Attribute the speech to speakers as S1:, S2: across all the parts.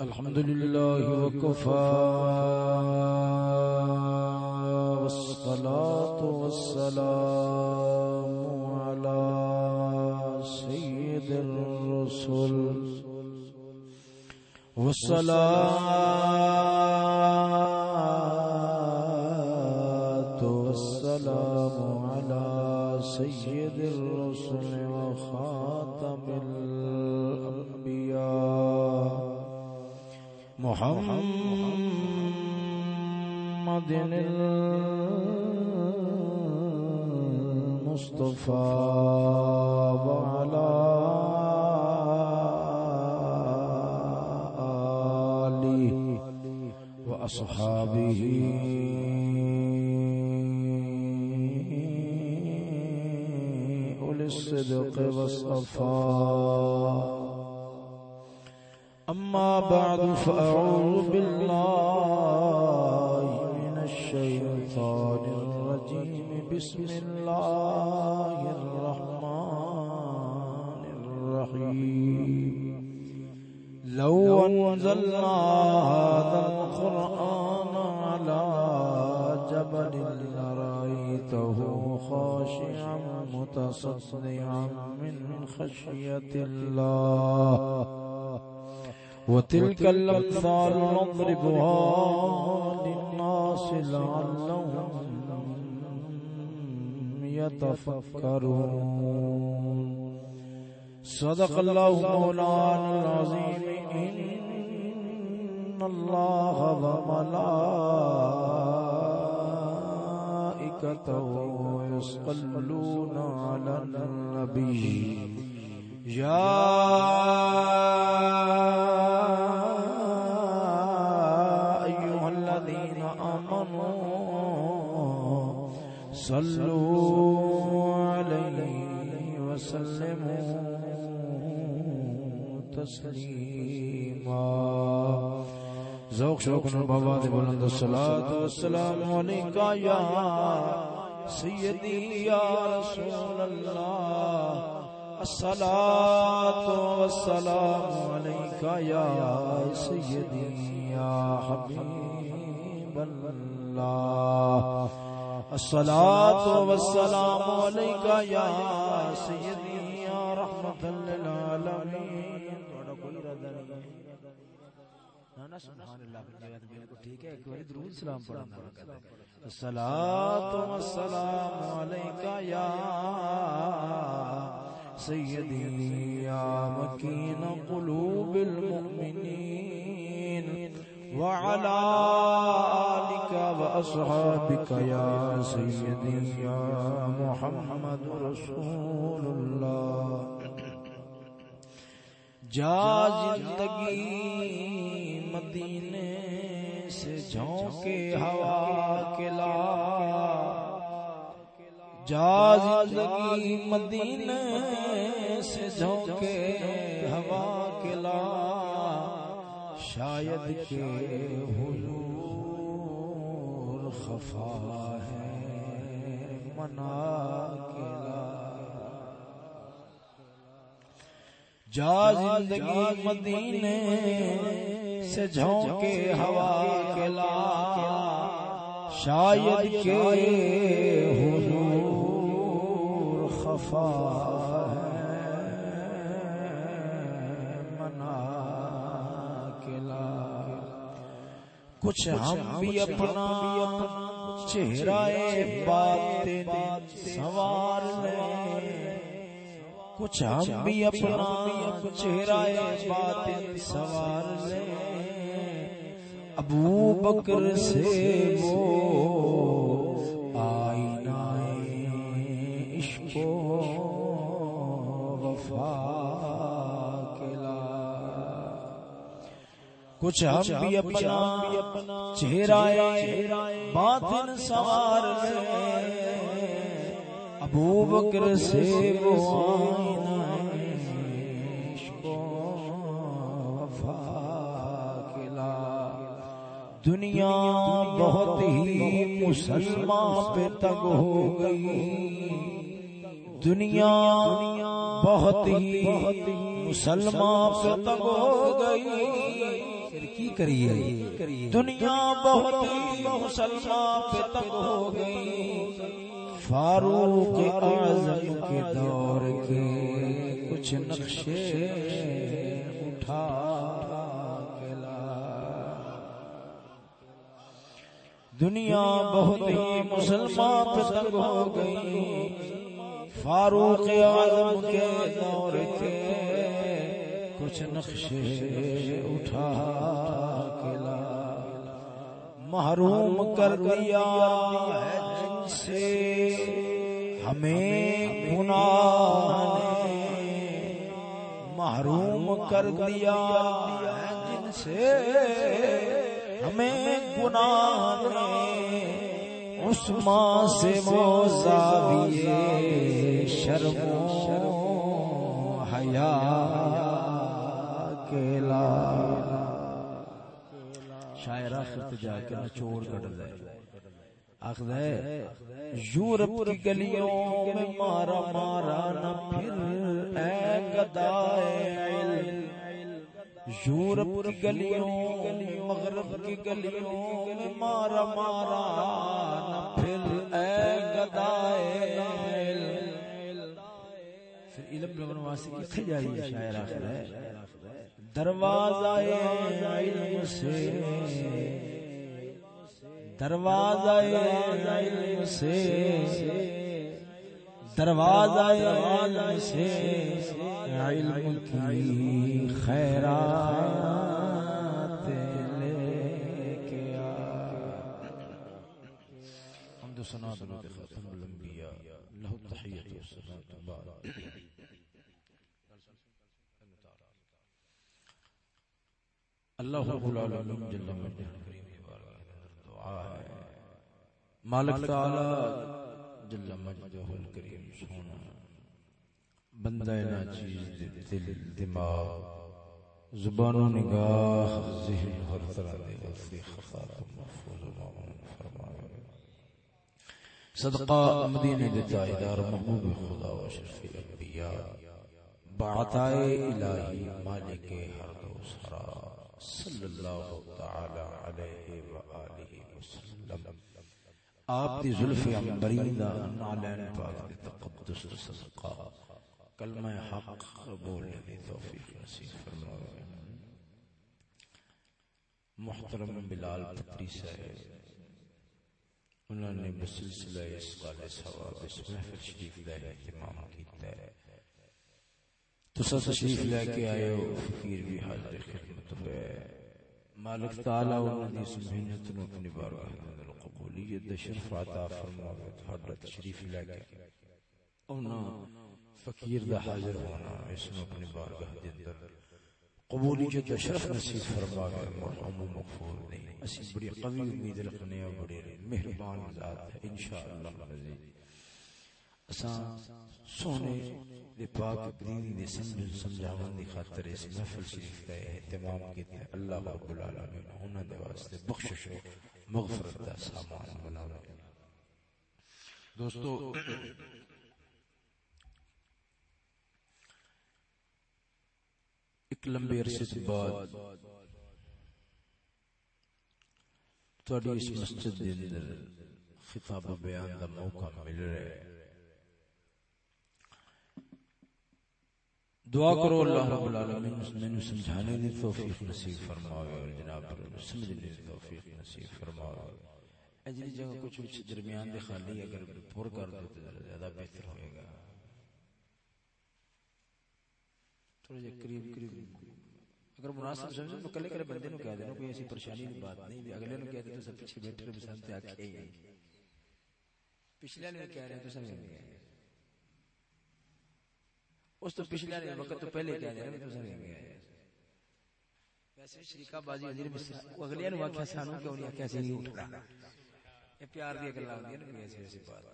S1: الحمد لله وكفى والصلاة والسلام على سيد الرسل والصلاة والسلام على سيد الرسل وخاتم الأنبياء محمد المصطفى وعلى آله وأصحابه أولي الصدق والصفاء أما بعد فأعوذ بالله من الشيطان الرجيم. بسم الله الرحمن الرحيم. لو أنزلنا هذا القرآن على جبل لرأيته خاشعا متصدعا من خشية الله. وتلك الأمثال نضربها للناس لعلهم يتفكرون. صدق الله مولانا العظيم. إن الله وملائكته يصلون على النبي. يا أيها الذين آمنوا صلوا عليه وسلموا تسليما ذوق شوق نور بابا دے بلند الصلاة والسلام علیکہ یا سیدی یا رسول اللہ۔ الصلاة والسلام عليك يا سيدي يا حبيب الله. الصلاة والسلام عليك يا سيدي يا رحمة للعالمين. سبحان اللہ ٹھیک ہے ایک بار درود سلام پڑھنا الصلاة والسلام عليك يا سيدي يا مكين قلوب المؤمنين وعلى آلك وأصحابك يا سيدي يا محمد رسول الله جا زندگی مدینے سے جھونکے ہوا کے لا جا زندگی مدینے سے جھونکے ہوا کے لا شاید کے حضور خفا ہے منا کے لا جا زندگی مدینے سے جھونکے ہوا کے لا شاید کے حضور خفا منا کے لا کچھ ہم بھی اپنا چہرہ بات سوار لیں کچھ ہم بھی اپنا چہرہ بات سوار لیں ابو بکر سے وہ کچھ ہم بھی اپنا چہرہ باطن سوار ابو بکر سے وہ دنیا بہت ہی مسلمان پہ تگ ہو گئی۔ دنیا بہت ہی
S2: مسلمان پہ تنگ ہو گئی۔ پھر کی کریے دنیا بہت ہی مسلمان پہ تنگ ہو گئی۔ فاروق اعظم کے دور کے کچھ نقشے اٹھا دنیا بہت ہی مسلمان پسند ہو گئی۔ فاروق اعظم کے دور کے کچھ نقشے اٹھا کے لا۔ محروم کر دیا ہے جن سے ہمیں گناہ محروم کر دیا ہے جن سے ہمیں گناہ عثمان سے موزاویے شرم و حیا۔ کیلا شاعر آخر جا کے نچوڑ کٹ دے آخر ہے، یورپ کی گلیوں میں مارا مارا نہ پھر اے گدائے علم یورپ کی گلیوں، مغرب کی گلیوں میں مارا مارا نہ پھر اے گدائے پھر علم لگن واسی کی کھجائی ہے شاعر آخر ہے۔ دروازہ علم سے۔ دروازہ علم سے۔ دروازہ علم سے۔ علم کی خیرات لے کے حمد و ثنا درود ختم اللہ رب العالمین جل مجدہ دعا ہے۔ مالک تعالی جل مجدہ الکریم سونا۔ بندہ ناچیز دل، دماغ زبان و نگاہ، ذہن ہر طرح دے غلطی خطا محفوظ و معمون فرمائے صدقہ مدینہ دیتا ادار محبوب خدا و شرف الانبیاء بعطائے الہی مالک ہر دو سرا۔ صلی اللہ تعالی علیہ وآلہ وسلم. آپ دی ظلف عمبرین دا نعلین پاک دی تقدس صدقہ. کلمہ حق بولنے دی توفیق نصیب فرمائے. محترم بلال پتری صاحب، انہوں نے بسلسلہ اس قال ثواب اس محفل شریف دا اہتمام کیتا ہے۔ تو سا تشریف لے کے آئے ہو۔ فقیر بھی حاضر خدمت پہ مالک تعالی انہوں نے اس محنت نو اپنی بارگاہ میں القبولیت دا شرف عطا فرمائے تو حضرت تشریف لے کے۔ انہوں فقیر دا حاضر ہونا اس میں اپنی بارگاہ دے اندر قبولیت دا شرف نصیب فرما کے مرحوم و مغفور نہیں۔ اسی بڑی قوی امید رکھنے اور بڑے مہربان ذات ہے انشاءاللہ۔ العزیز اساں سونے دے پاک دین دے سمجھ سمجھاون دی خاطر اس محفل شریف کا اہتمام کیتے ہیں اللہ رب العالمین انہاں دے واسطے بخشش و مغفرت دا سامان بناوے دوستو ایک لمبے عرصے سے بعد تھوڑی اس مسجد دے اندر خطاب بیان دا موقع مل رہا ہے۔ دعا کرو اللہ رب العالمین میں نے سمجھانے دی توفیق نصیب فرماوے اور جناب پر سمجھنے دی توفیق نصیب فرماوے۔ اجلی جگہ کچھ درمیان دے خالی اگر پور کر دو تو زیادہ بہتر ہوئے گا۔ تھوڑا جا قریب قریب۔ اگر مناسب سمجھو تو کلے کلے بندے نو کہہ دینا کوئی ایسی پریشانی کی بات نہیں اگلے نو کہہ دے تو سب پیچھے بیٹھے رہے بسانتے آکھے ہی۔ پچھلے نے کہہ رہے تو سمجھ گئے اس تو پچھلے نے وقت تو پہلے کہہ رہے تو سمجھ گئے ویسے شریکہ بازی حضیر بس اگلے نو آکھیا سانو کیوں نہیں آکھیا سی نہیں اٹھ رہا۔ یہ پیار دی گلاں ہوندی نا ایسی ایسی بات۔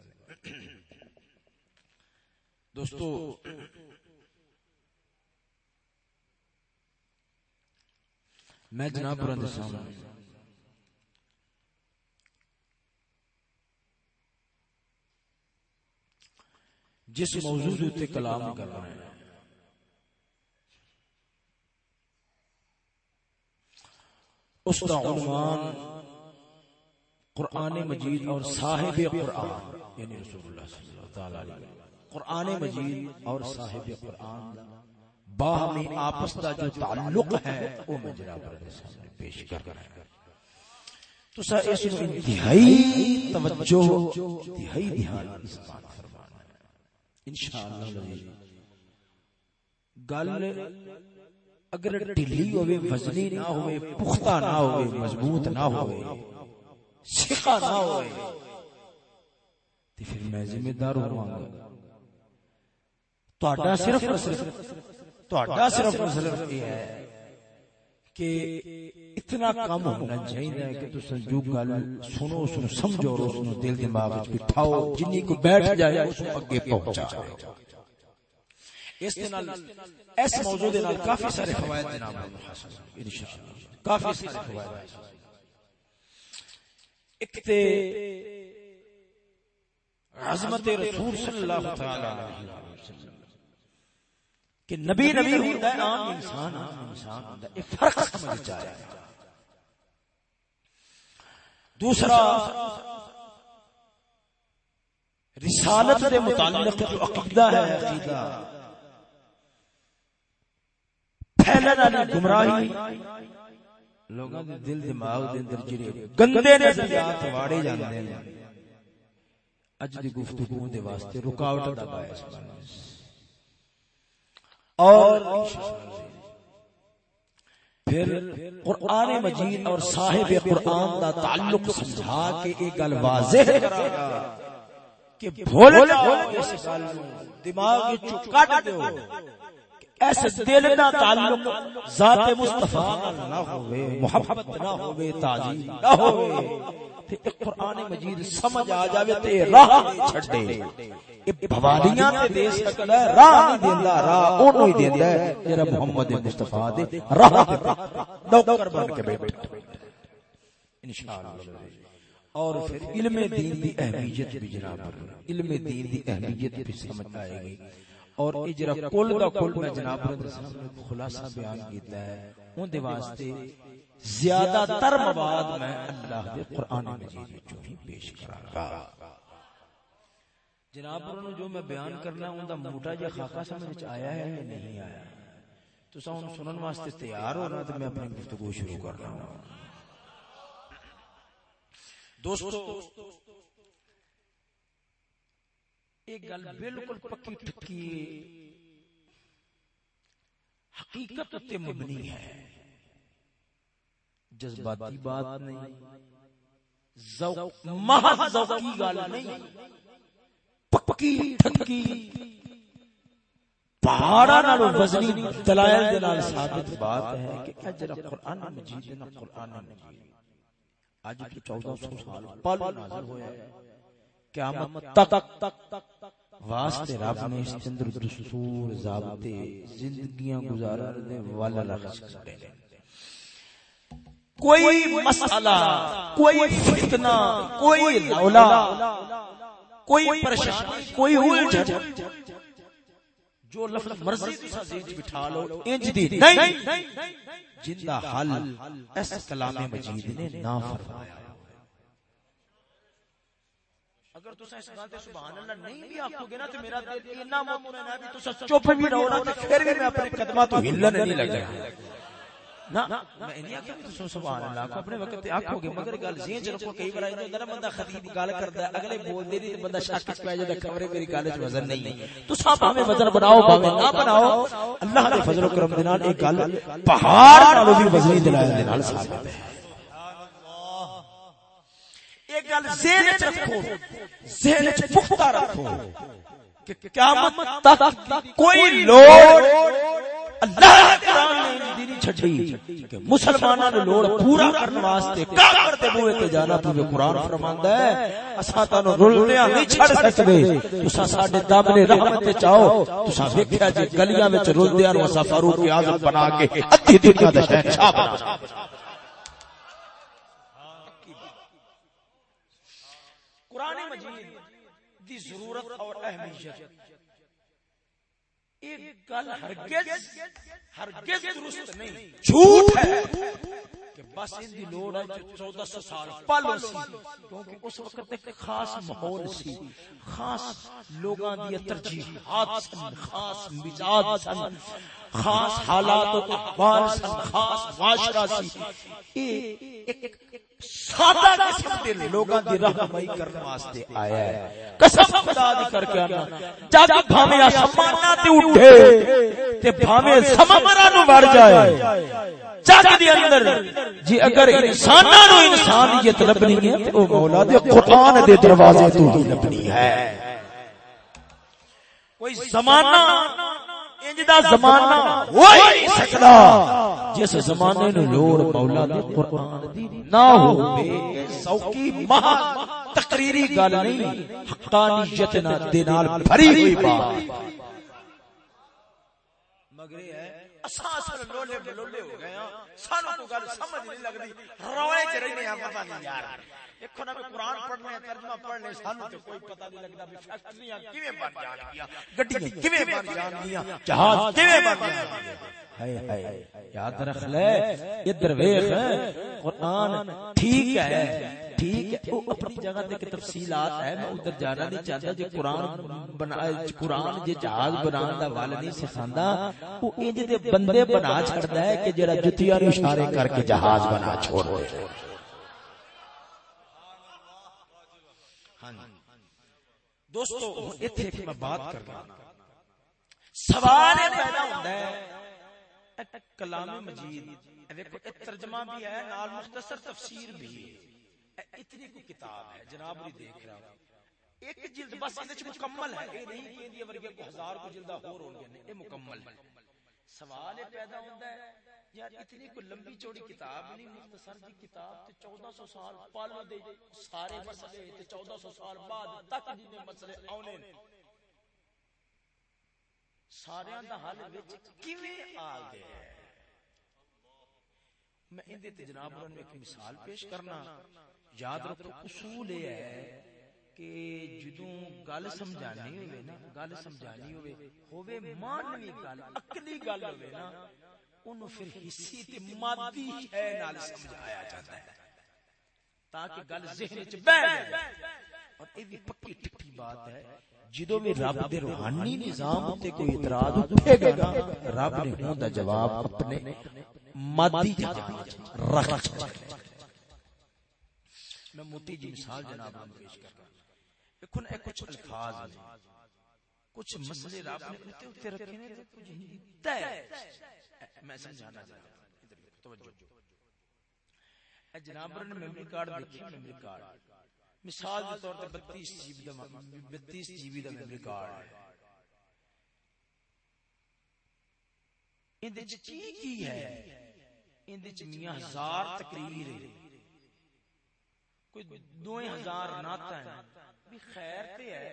S2: دوستو، میں جناب پرند سامنے۔ جس موضوع تے کلام کر رہے ہیں۔ اس کا عنوان قرآن مجید اور صاحب قرآن یعنی رسول اللہ صلی اللہ تعالی علیہ وسلم۔ قرآن مجید اور صاحب قرآن باہمی آپس کا جو تعلق ہے وہ مجرا پر سامنے پیش کر رہے ہیں تو سر اس انتہائی توجہ انتہائی دھیان اس بات فرمائیں انشاءاللہ گل اگر ڈھلی ہوئے وزنی نہ ہوئے پختہ نہ ہوئے مضبوط نہ ہوئے سکھا نہ ہوئے۔ تو پھر میں ذمہ دار ہوں گا تو صرف تو صرف صرف یہ ہے کہ اتنا کم ہونا چاہیے کہ تساں جو گل سنو اس نو سمجھو اور اس نو دل دماغ وچ بٹھاؤ جنی کو بیٹھ جائے اس نو اگے پہنچا۔ اس دے نال، اس موضوع دے نال کافی سارے فوائد جناب انشاءاللہ کافی سارے فوائد ایک تے عظمت رسول صلی اللہ تعالی علیہ وسلم، کہ نبی نبی ہوتا ہے، عام انسان عام انسان ہوتا ہے، یہ فرق سمجھ جائے۔ دوسرا، رسالت دے متعلق جو عقیدہ ہے، عقیدہ۔ پھیلن والی گمراہی، لوگاں دے دل، دماغ دے اندر جڑے گندے نے نظریات واڑے جاندے ہیں اج دی گفتگو دے واسطے رکاوٹ دا باعث بننا۔ اور پھر قرآن مجید اور صاحب قرآن دا تعلق سمجھا کے ایک گل واضح کہ بھول جاؤ اس گل دماغ وچوں کٹ دیو دل دا تعلق ذات مصطفی نہ محبت نہ تعظیم نہ تے قرآن مجید سمجھ آ جاوے تے راہ چھڈے۔ بوالیاں تے دے سکدا ہے راہ نہیں دیندا راہ اونوں ہی دیندا ہے۔ جڑا محمد مصطفی دے راہ تے نوکر بن کے انشاءاللہ۔ اور پھر علم دین دی اہمیت بھی جناب۔ علم دین دی اہمیت بھی سمجھ آئے گی۔ اور اجرا کل دا کل میں جناب خلاصہ بیان کیتا ہے۔ اون دے واسطے زیادہ تر مواد میں اللہ دے قرآن مجید وچوں ہی پیش کراں گا جناب پر جو میں بیان کرنا ہوں دا موٹا جا خاکہ سمجھ آیا ہے یا نہیں آیا؟ تو سا ان سنن واسطے تیار ہو رہا تو میں اپنی گفتگو شروع کر رہا ہوں۔ دوستو ایک گل بالکل پکی حقیقت تے مبنی ہے۔ جذباتی بات نہیں۔ ذوق محض ذوقی گل نہیں۔ پکی ٹھکی پہاڑا نالو وزنی دلائل دے نال ثابت بات ہے کہ اجر قرآن مجید نہ قرآن مجید۔ اج تو 1400 سال نازل ہویا ہے قیامت تک واسطے رب نے اس اندر دستور ضابطے زندگیاں گزارن دے والا کوئی مسئلہ کوئی فتنہ کوئی رولا کوئی پریشانی کوئی الجھن جو لفظ مرضی تسا ذہن وچ بٹھا لو انج دی نہیں۔ جن دا حل اس کلام مجید نے نہ فرمایا اگر تسا اس گل تے سبحان اللہ نہیں بھی آکھو گے نا تے میرا دل اتنا مطمئن ہے کہ تسا چپ بھی رہو نا تے پھر بھی میں اپنے قدماں تو ہلن نہیں لگا اپنے وقت تے آکھو گے مگر گل ذہن چ رکھو کئی بار ایندا نا بندہ خطیب گل کردا ہے اگلے بول دے نہیں بندہ شک وچ پے جاندا خبرے میری گل وچ وزن نہیں تو سب ہمیں وزن بناؤ بھاوے نہ بناؤ۔ اللہ دے فضل و کرم دے نال ایک گل پہاڑ نالوں بھی وزنی دلائل دے نال ثابت ہے ایک گل ذہن وچ رکھو۔ ذہن وچ پختہ رکھو کہ قیامت تک کوئی لوڑ اللہ قرآن نے دینی چھڑی کہ مسلماناں نو لوڑ پورا کرن واسطے کافر دے بوئے تے جانا تو قرآن فرماندا ہے۔ اساں تانوں رلدیاں نہیں چھڑ سکدے۔ تساں ساڈے دم نے رحمت تے چاہو تساں ویکھیا جے گلیاں وچ رلدیاں نو اساں فاروق اعظم بنا کے ادھی دنیا دا شہنشاہ بنا۔ قرآن مجید دی ضرورت اور اہمیت۔ ایک گل ہرگز ہرگز درست نہیں۔ جھوٹ ہے کہ بس ان دی لوڑ ہے چودہ سو سال پہلو سی۔ کیونکہ اس وقت ایک خاص ماحول سی۔ خاص لوگاں دی ترجیحات سن، خاص مزاج سن، خاص حالات و احوال سن، خاص معاشرہ سی۔ ایک سادہ قسم دے لوگاں دی رہنمائی کرنے واسطے آیا ہے۔ قسم خدا دی کر کے انا جگ بھاویں آسماناں تے اٹھے تے بھاویں سمندراں نو بڑھ جائے۔ جگ دے اندر جی اگر انساناں نو انسانیت لبنی ہے تے او مولا دے قرآن دے دروازے تو ہی لبنی ہے۔ کوئی زمانہ انجدا زمانہ۔ ہوئی نہیں سکدا جس زمانے نو لوڑ مولا دے قرآن دی نہ ہوے سوکی مہا تقریری گل نہیں حقانیت نہ دے نال بھری ہوئی بات۔ مگر ہے اساں اصل لولے بلولے ہو گئے ہاں۔ سانو گل سمجھ نہیں لگدی روئے چ رہنے ہیں پتہ نہیں یار۔ دیکھو نا قرآن پڑھنے ہیں ترجمہ پڑھنے سانو تے کوئی پتہ نہیں لگدا بھی فیکٹریاں کیویں بن جان گیا گڈیاں کیویں بن جان گیا جہاز کیویں بن جان گیا یاد رکھ لے، ادھر ویخ قرآن ٹھیک ہے ٹھیک ہے، وہ اپنی جگہ تے کہ تفصیلات ہے، میں ادھر جانا نہیں چاہتا جو قرآن بنا قرآن جے جہاز بنان دا وال نہیں سکھاندا، وہ انج دے بندے بنا چھڑدا ہے کہ جڑا جتیاں اشارے کر کے جہاز بنا چھوڑ دے۔ دوستو ایتھے ایک میں بات کر رہا سوال پیدا ہوندا ہے کلام مجید۔ دیکھو ترجمہ بھی ہے نال مختصر تفسیر بھی ہے۔ اتنی کوئی کتاب ہے جناب بھی دیکھ رہا ہوں۔ ایک جلد بس اندر مکمل ہے۔ اے نہیں کہ اندی ورگے کو ہزار کو جلدہ ہو رہا ہوں اے مکمل ہے۔ سوال پیدا ہوتا ہے یار اتنی کوئی لمبی چوڑی کتاب نہیں، مختصر دی کتاب تے چودہ سو سال پالو دے سارے مسئلے تے چودہ سو سال بعد تک جنہیں مسئلے آنے سارے دا حل وچ کیویں آ گیا میں اندے تے جناب نے ایک مثال پیش کرنا۔ یاد رکھو، اصول یہ ہے کہ جدوں گل سمجھانی ہوئے نا، گل سمجھانی ہوئے ہوئے مانوی گل، عقلی گل ہوئے نا انہوں پھر حصی تے مادی ہے نال سمجھایا جاتا ہے۔ تاکہ گل ذہن وچ بیٹھ جائے۔ اور یہ بھی پکی ٹکی بات ہے جدو بھی رب دے روحانی نظام تے کوئی اعتراض اٹھے گا نا، رب نے ہون دا جواب اپنے مادی جواب رکھ میں موٹی جی مثال جناب نے پیش کر رہا دیکھو نا کچھ الفاظ ہیں۔ کچھ مسئلے رب نے اوتے اوتے رکھے نے کچھ تے میں سمجھانا چاہتا ادھر توجہ۔ اے جناب نے میموری کارڈ میموری کارڈ مثال کے طور G B G B memory card ہے۔ اندر چی کی ہے؟ اندر میاں ہزار تقریر ہے۔ کوئی دو ہزار بھی خیر تے ہے۔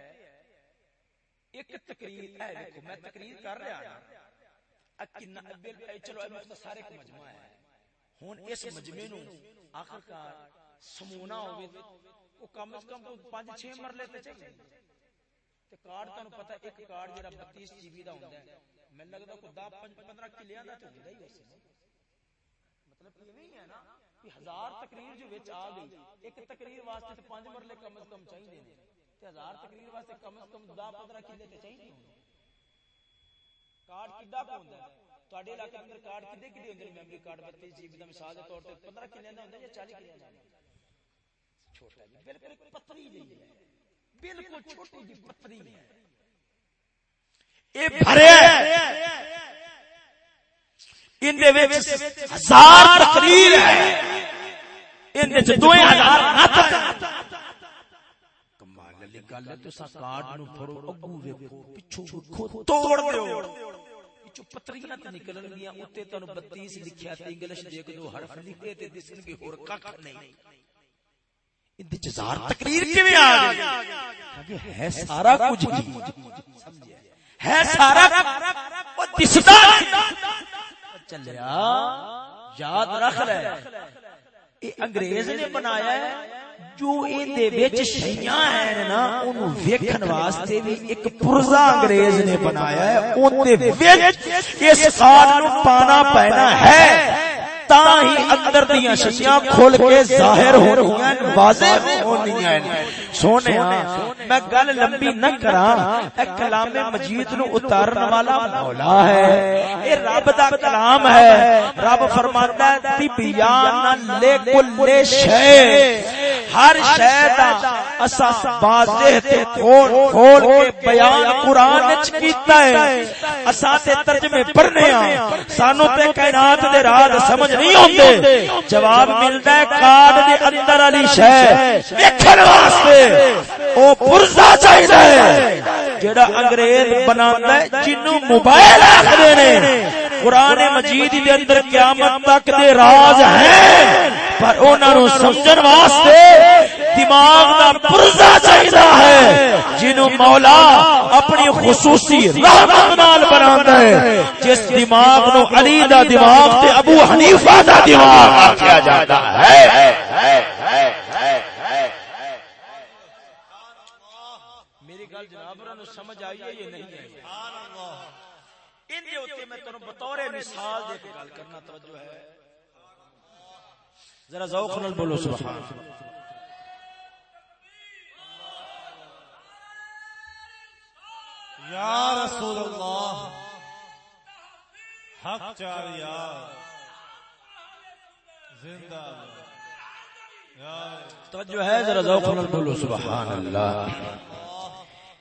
S2: ایک تقریر ہے دیکھو میں تقریر کر رہا ہوں چلو مختصر ایک مجمع ہے۔ ہن اس مجمع نو آخرکار سمونا ہوئے۔ وہ کم از کم پانچ چھ مرلے تے چاہیے تے کارڈ تانوں پتہ، ایک کارڈ جڑا 32 جی بی دا ہوندا ہے۔ میں لگدا کو 10 15 کلیاں دا تے ہوندا ہی ویسے مطلب یہ نہیں ہے نا کہ ہزار تقریر جو وچ آ گئی، ایک تقریر واسطے تے پانچ مرلے کم از کم چاہیے نے۔ تے ہزار تقریر واسطے کم از کم 10 15 کلے تے چاہیے کارڈ کڈا کو ہوندا ہے تواڈے علاقے اندر کارڈ کدے کدے ہوندے میموری کارڈ 32 جی بی دا مثال دے طور تے 15 کلیاں دا ہوندا ہے یا 40 کلیاں دا ہوندا ہے چھوٹا جی بالکل پتری نہیں ہے بالکل چھوٹی جی پتری ہے اے بھریا ان دے وچ ہزار تقریر ہے ان دے وچ 2000 نعت کمال علی گل ہے تو سا کارڈ نو پھڑو اگو ویکھو پچھو ویکھو توڑ دیو پچھو پتریاں تے نکلن گیاں اوتے تانوں 32 لکھیا تے انگلش دے دو حرف لکھے تے دسن گے ہور ککھ نہیں تقریر کیویں آ گئی ہے سارا کچھ ہے سارا دسدا چلیا یاد رکھ لے انگریز نے بنایا ہے جو ان دے وچ شیاں ہیں نا اونوں ویکھن واسطے بھی ایک پرزا انگریز نے بنایا ہے اون دے وچ اس سال نو پانا پینا ہے تا ہی اندر دیاں شیاں کھل کے ظاہر ہو رہی ہیں، واضح ہونی ہیں۔ سونے ہاں، میں گل لمبی نہ کراں، اے کلام مجید نو اتارن والا مولا ہے۔ اے رب دا کلام ہے۔ رب فرماندا ہے، تبیان کل شے۔ ہر شے اسا واضح تے کھول کھول کے بیان قران وچ کیتا ہے۔ اسا تے ترجمے پڑھنے ہاں۔ سانو تے کائنات دے راز سمجھ نہیں ہوندے۔ جواب ملدا ہے کارڈ دے اندر والی شے۔ ویکھن واسطے۔ او پرزا چاہیے جڑا انگریز بناتا ہے جنوں موبائل آکھدے نے۔ قرآن مجید دے اندر قیامت تک دے راز ہیں۔ پر انہاں نو سمجھن واسطے دماغ دا پرزا چاہیدا ہے جنوں مولا اپنی خصوصی رحمت نال بناتا ہے۔ جس دماغ نو علی دا دماغ تے ابو حنیفہ دا دماغ آکھیا جاتا ہے۔ میری گل جناب نو سمجھ آئی ہے یا نہیں ہے ان دے اوتے میں تانوں بطور مثال دے کے گل کرنا توجہ ہے۔ ذرا ذوق نال بولو سبحان اللہ۔
S3: یا رسول اللہ حق چار یار زندہ
S2: توجہ ہے ذرا ذوق نال بولو سبحان اللہ۔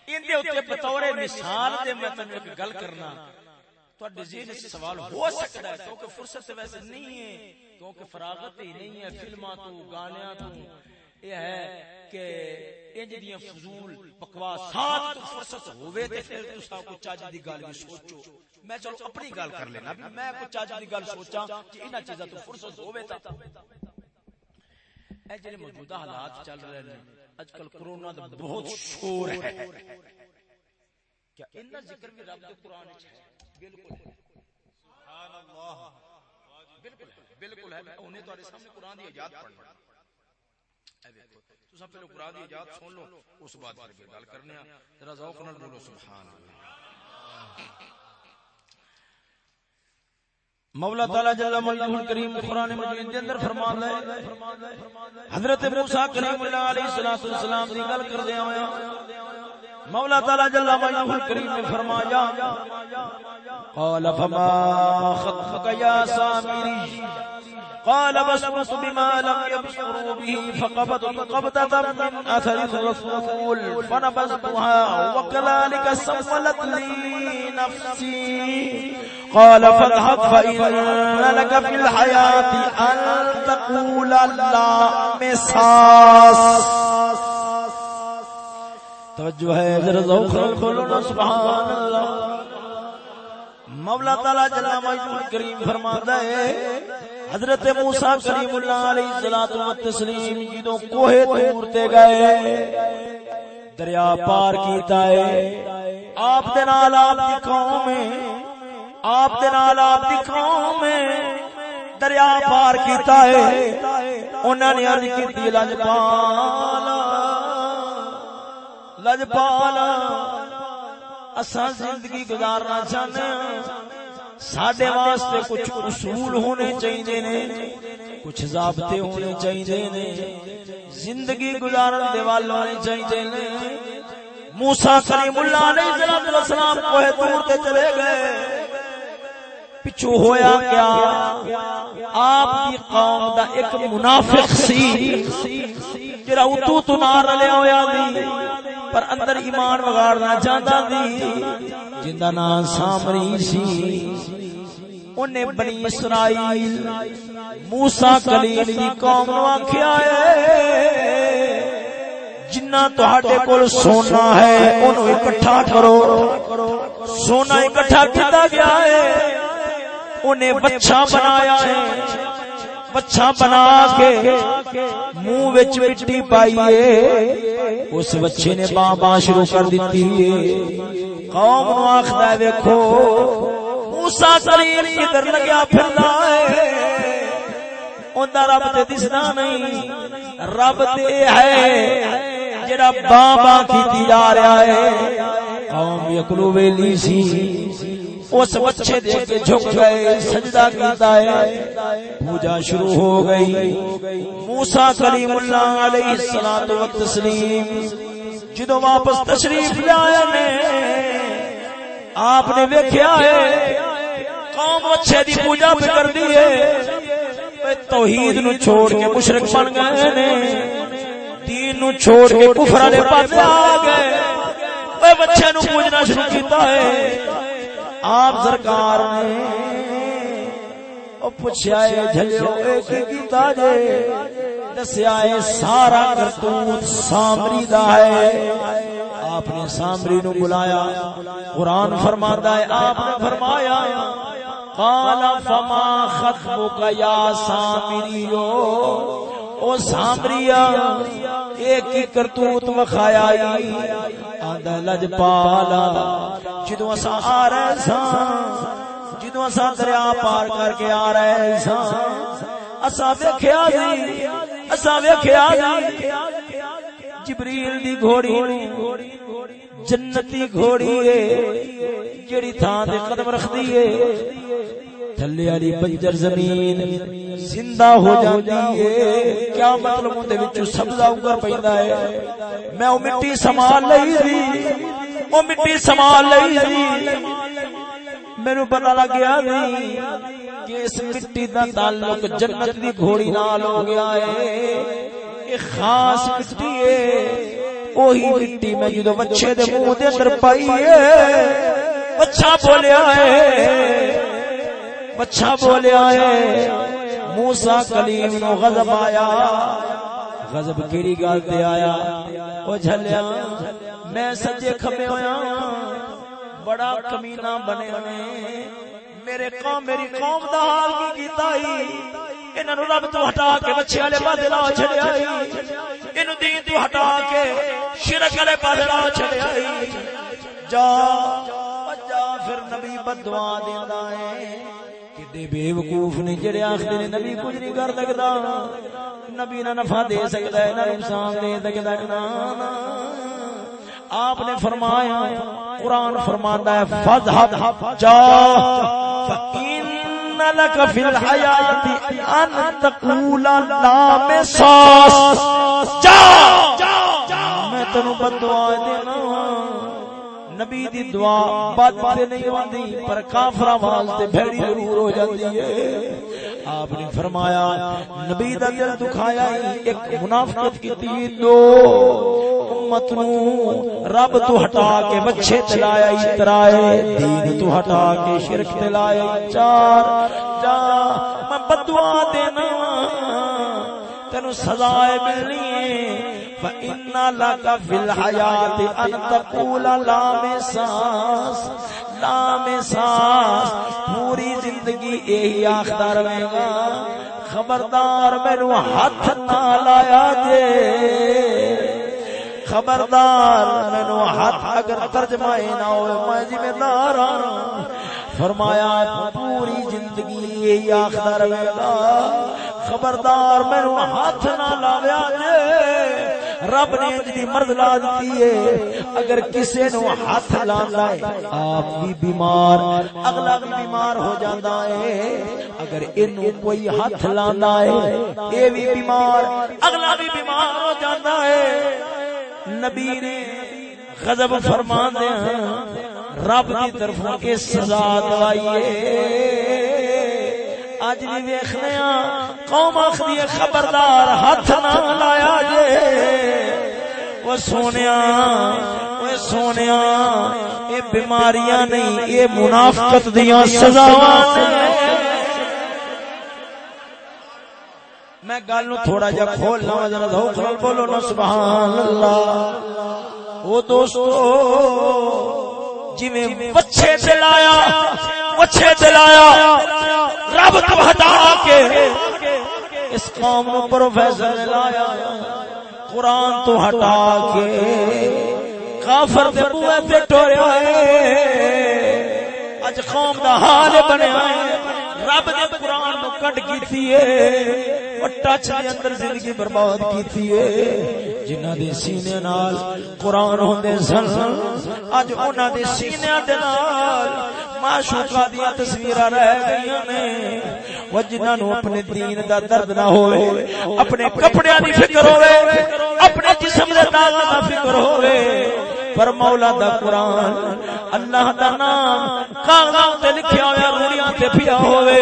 S2: ان دے اوتے بطور مثال دے میں تانوں ایک گل کرنا۔ تواڈے ذہن وچ سوال ہو سکتا ہے کیونکہ فرصت ویسے نہیں ہے۔ کیونکہ فراغت ہی نہیں ہے فلماں تو گانیاں تو۔ یہ ہے کہ انج دیاں فضول بکواسات تو فرصت ہوے تے پھر تساں کو چاج دی گل بھی سوچو۔ میں چلو اپنی گل کر لینا میں کو چاج دی گل سوچاں کہ انہاں چیزاں تو فرصت ہوے تا۔ اے جڑے موجودہ حالات چل رہے ہیں اج کل کرونا دا بہت شور ہے۔ کیا ان ذکر بھی رب دے قران وچ ہے؟ بالکل سبحان اللہ۔ بالکل بالکل ہے، انہیں تمہارے سامنے قران دی ایجاد پڑھنا اے دیکھو تساں پہلے قران دی ایجاد سن لو، اس بعد پھر گل کرنے ہاں ذرا ذوق نال بولو، سبحان اللہ۔ مولا تعالی جل مجدہ الکریم قران مجید دے اندر فرماندا ہے، حضرت موسی کریم اللہ علیہ الصلوۃ والسلام دی گل کردے ہویا مولا تعالی جل مجدہ الکریم نے فرمایا، قال، فما خطبك يا سامري قال بصرت بما لم يبصروا به فقبضت قبضة من أثر الرسول، فنبذتها وكذلك سولت لي نفسي قال، فاذهب فإن لك في الحياة أن تقول لا مساس توجہ ہے ذرا ذوق بولو سبحان اللہ۔ مولا تعالی جل کریم فرماتا ہے حضرت موسی کریم اللہ علیہ الصلوۃ والتسلیم جدوں کوہ طور تے گئے دریا پار کیتا ہے۔ آپ دے نال آپ دی قوم آپ دے نال آپ دی قوم دریا پار کیتا ہے۔ انہاں نے عرض کیتی لجپالا لجپالا اساں زندگی گزارنا چاہتے ہیں۔ ساڈے واسطے کچھ اصول ہونے چاہیے نے، کچھ ضابطے ہونے چاہیے نے۔ زندگی گزارن دے وال ہونے چاہیے نے۔ موسی کریم اللہ علیہ السلام کوہ طور تے چلے گئے۔ پچھو ہویا کیا؟ آپ کی قوم دا ایک منافق سی، جڑا اتو تو نہ رلیا ہویا دی پر اندر ایمان وگاڑنا چاہتا دی جندہ نام سامری سی۔ انہیں بنی اسرائیل موسیٰ کلیم دی قوم نو آکھیا ہے۔ جنہ تہاڈے کول سونا ہے انہوں اکٹھا کرو۔ سونا اکٹھا کیتا گیا ہے۔ انہیں بچہ بنایا ہے۔ بچہ بنا کے منہ وچ مٹی پائیے اس بچے نے باں باں شروع کر دیتی ہے قوم نو آخدا ہے ویکھو موسی کریم کدھر لگیا پھردا ہے اوندا رب تے دسنا نہیں رب تے ہے جڑا باں باں کیتی جا رہا ہے قوم یکلو ویلی سی اس بچے دے کے جھک گئے، سجدہ کیتا ہے۔ پوجا شروع ہو گئی۔ موسی کلیم اللہ علیہ الصلوۃ والتسلیم جدو واپس تشریف لے آئے نے، آپ نے ویکھیا ہے، قوم بچے دی پوجا پہ کر دی ہے توحید نو چھوڑ کے مشرک بن گئے نے۔ دین نو چھوڑ کے کفر والے پاسے آ گئے۔ اے بچے نو پوجنا شروع کیتا ہے۔ آپ سرکار نے پوچھا ہے جھلیو اے کی کیتا جے؟ دسیا ہے، سارا کرتوت سامری دا ہے۔ آپ نے سامری نو بلایا۔ قرآن فرماندا ہے، آپ نے فرمایا، قال فما خطبك یا سامریو او سامریا ایک کی کرتوت وکھایا آندا لج پالا۔ جدو اسا آ رہے ساں جدو اسا دریا پار کر کے آ رہے ساں اسا ویکھیا جی اسا ویکھیا جی جبریل دی گھوڑی جنتی گھوڑی ہے جڑی تھان تے قدم رکھدی ہے تھلے والی بنجر زمین۔ زندہ ہو جاتی ہے۔ کیا مطلب اون دے وچوں سبزہ اگر پیندا ہے؟ میں او مٹی سنبھال لئی سی او مٹی سنبھال لئی سی مینوں پتہ لگ گیا نہیں کہ اس مٹی دا تعلق جنت دی گھوڑی نال ہو گیا ہے۔ ایک خاص مٹی ہے۔ وہی مٹی میں جدو بچے دے منہ دے اندر پائی ہے۔ بچہ بولیا ہے۔ بچہ بولیا ہے۔ موسا کلیم نو غضب آیا۔ غضب کیڑی گل تے آیا۔ او جھلیا۔ میں سجے کھمے ہویا۔ بڑا کمینہ بنے نے میرے قوم، میری قوم دا حال کی کیتا ہی۔ انہاں نو رب تو ہٹا کے بچے والے پاسے لا چھڑیا ہی۔ اینو دین تو ہٹا کے شرک والے پاسے لا چھڑیا ہی۔ جا جا پھر نبی بدعا دیندا ہے۔ کڈے بے وقوف نے جڑے آکھدے نے، نبی کچھ نہیں کر سکدا نبی نہ نفع دے سکدا ہے، نہ نقصان دے سکدا ہے۔ نا آپ نے فرمایا، قرآن فرماندا ہے فذهب جا، فإن لك في الحياة أن تقول لا مساس۔ جا۔ میں تینوں بدعا دینا۔ نبی دی دعا بد تے نہیں ہوندی، پر کافراں واسطے بھڑی ضرور ہو جاندی ہے۔ آپ نے فرمایا، نبی دا دل دکھایا ایک منافقت کیتی دو۔ امت نو رب تو ہٹا کے بچے تلایا اترائے دین تو ہٹا کے شرک تلایا چار جا میں بدعا دینا تینو سزائے ملنی ہے۔ فإن لك في الحياة أن تقول لا مساس لا مساس، پوری زندگی یہی آخدا رہے گا خبردار مینو ہاتھ نہ لایا جے۔ خبردار مینو ہاتھ اگر ترجمہ نہ ہوئے، میں ذمہ دار ہوں فرمایا پوری زندگی یہی آخدا رہے گا خبردار مینو ہاتھ نہ لاویا جے۔ رب نے جی مرد لا دیتی ہے۔ اگر کسی نو ہاتھ لاندا ہے، آپ بھی بیمار، اگلا بھی بیمار ہو جاتا ہے۔ اگر اینو کوئی ہاتھ لاندا ہے، اے بھی بیمار، اگلا بھی بیمار ہو جاتا ہے۔ نبی نے غضب فرما دے رب کی طرف کے سزا دوائی اج بھی ویخنے قوم آخری خبردار ہاتھ نہ لایا جے۔ وہ سونے وہ سونے یہ بیماریاں نہیں یہ منافقت دیا سزا میں گل نو تھوڑا جا کھول کھولنا ذرا ذوق نال بولو نا، سبحان اللہ۔ او دوستو، جویں بچے دلایا بچے دلایا، رب تو ہٹا کے۔ اس قوم نو پروفیسر لایا، قرآن تو ہٹا کے کافر دے بوئے تے ٹوریا اج قوم دا حال بنیا رب نے قرآن نو کٹ کیتی ہے ٹچ دے اندر زندگی برباد کیتی ہے۔ جنہاں دے سینے نال قرآن ہوندے سن اج انہاں دے سینے دے نال معشوقہ دیا تصویراں رہ گئی نے۔ وہ جنہاں نو اپنے دین دا درد نہ ہوئے، اپنے کپڑیاں دی فکر ہوئے، اپنے جسم دے داغاں دا فکر ہوئے۔ پر مولا دا قرآن، اللہ دا نام، کاغذ تے لکھیا ہویا روڑیاں تے پیا ہوئے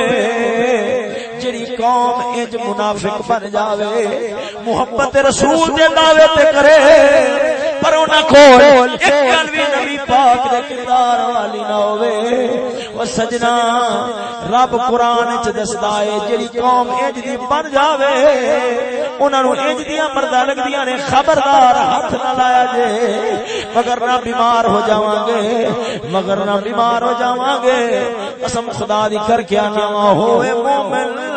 S2: جڑی قوم اج منافق بن جاوے، محبت رسول دے دعوے تے کرے۔ پر انہاں کول ایک گل وی نبی پاک دے کردار والی نہ ہوئے او سجنا رب قران وچ دسدا ہے جڑی قوم انج دی بن جاوے، انہاں نو انج دیاں مردا لگدیاں نے، خبردار ہاتھ نہ لایا جے۔ مگر نہ بیمار ہو جاواں گے، مگر نہ بیمار ہو جاواں گے۔ قسم خدا دی کر کے نہ ہوئے مومن۔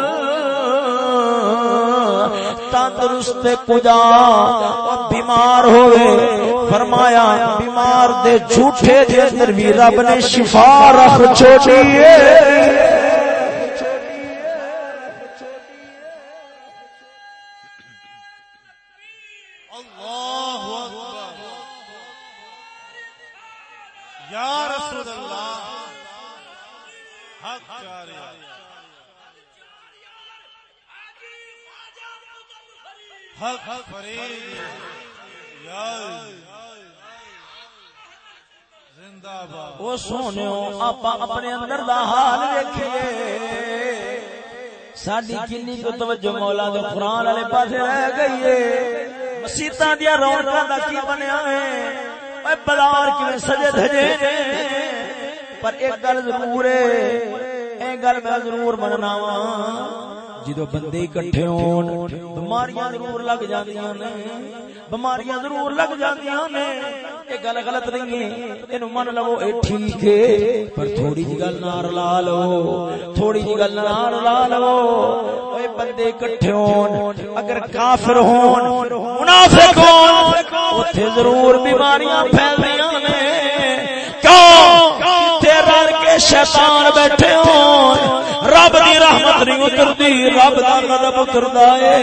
S2: تندرست کجا بیمار ہوئے فرمایا، بیمار دے جھوٹے دے اندر بھی رب نے شفا رکھ چھوٹی
S3: اللہ اکبر۔ یا رسول اللہ۔ حق حق فرید۔ یا
S2: او سونےو آپا اپنے اندر دا حال ویکھیے۔ ساڈی کنی کو توجہ مولا دے قرآن والے پاسے رہ گئی ہے۔ مسیتاں دیا رونقاں دا کی بنیا ہے؟ اے بازار کیویں سجے دھجے نے؟ پر ایک گل ضرور ہے۔ اے گل میں ضرور مننا وا جدو بندے اکٹھے ہون، بیماریاں ضرور لگ جاندیاں نے۔ بیماریاں ضرور لگ جاندیاں نے۔ یہ گل غلط نہیں ہے۔ اینو من لو، اے ٹھیک ہے۔ پر تھوڑی جی گل نال لا لو۔ تھوڑی جی گل نال لا لو۔ اوے بندے اکٹھے ہون۔ اگر کافر ہون، منافق ہون، اوتھے ضرور بیماریاں پھیلدیاں نے۔ کیوں؟ رل کے شیطان بیٹھے ہون۔ رب دی رحمت نہیں اتردی رب دا غضب اتردا اے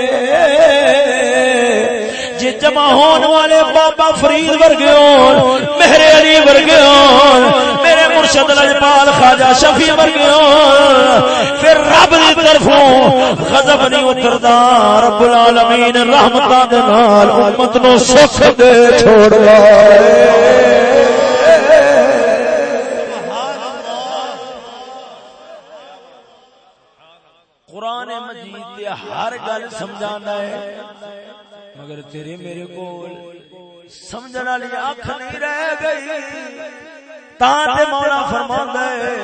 S2: جے جمع ہون والے بابا فرید ورگے ہون میرے علی ورگے ہون، میرے مرشد لجپال خواجہ شفیع ورگے ہون۔ پھر رب دی طرفوں غضب نہیں اتردا، رب العالمین رحمتاں دے نال امت نو سکھ دے چھوڑدا۔ اے قرآن مجید ہر گل سمجھانا ہے۔ مگر تیرے میرے کو سمجھنا والی اکھ نہیں رہ گئی۔ تا تے مولا فرماندا ہے،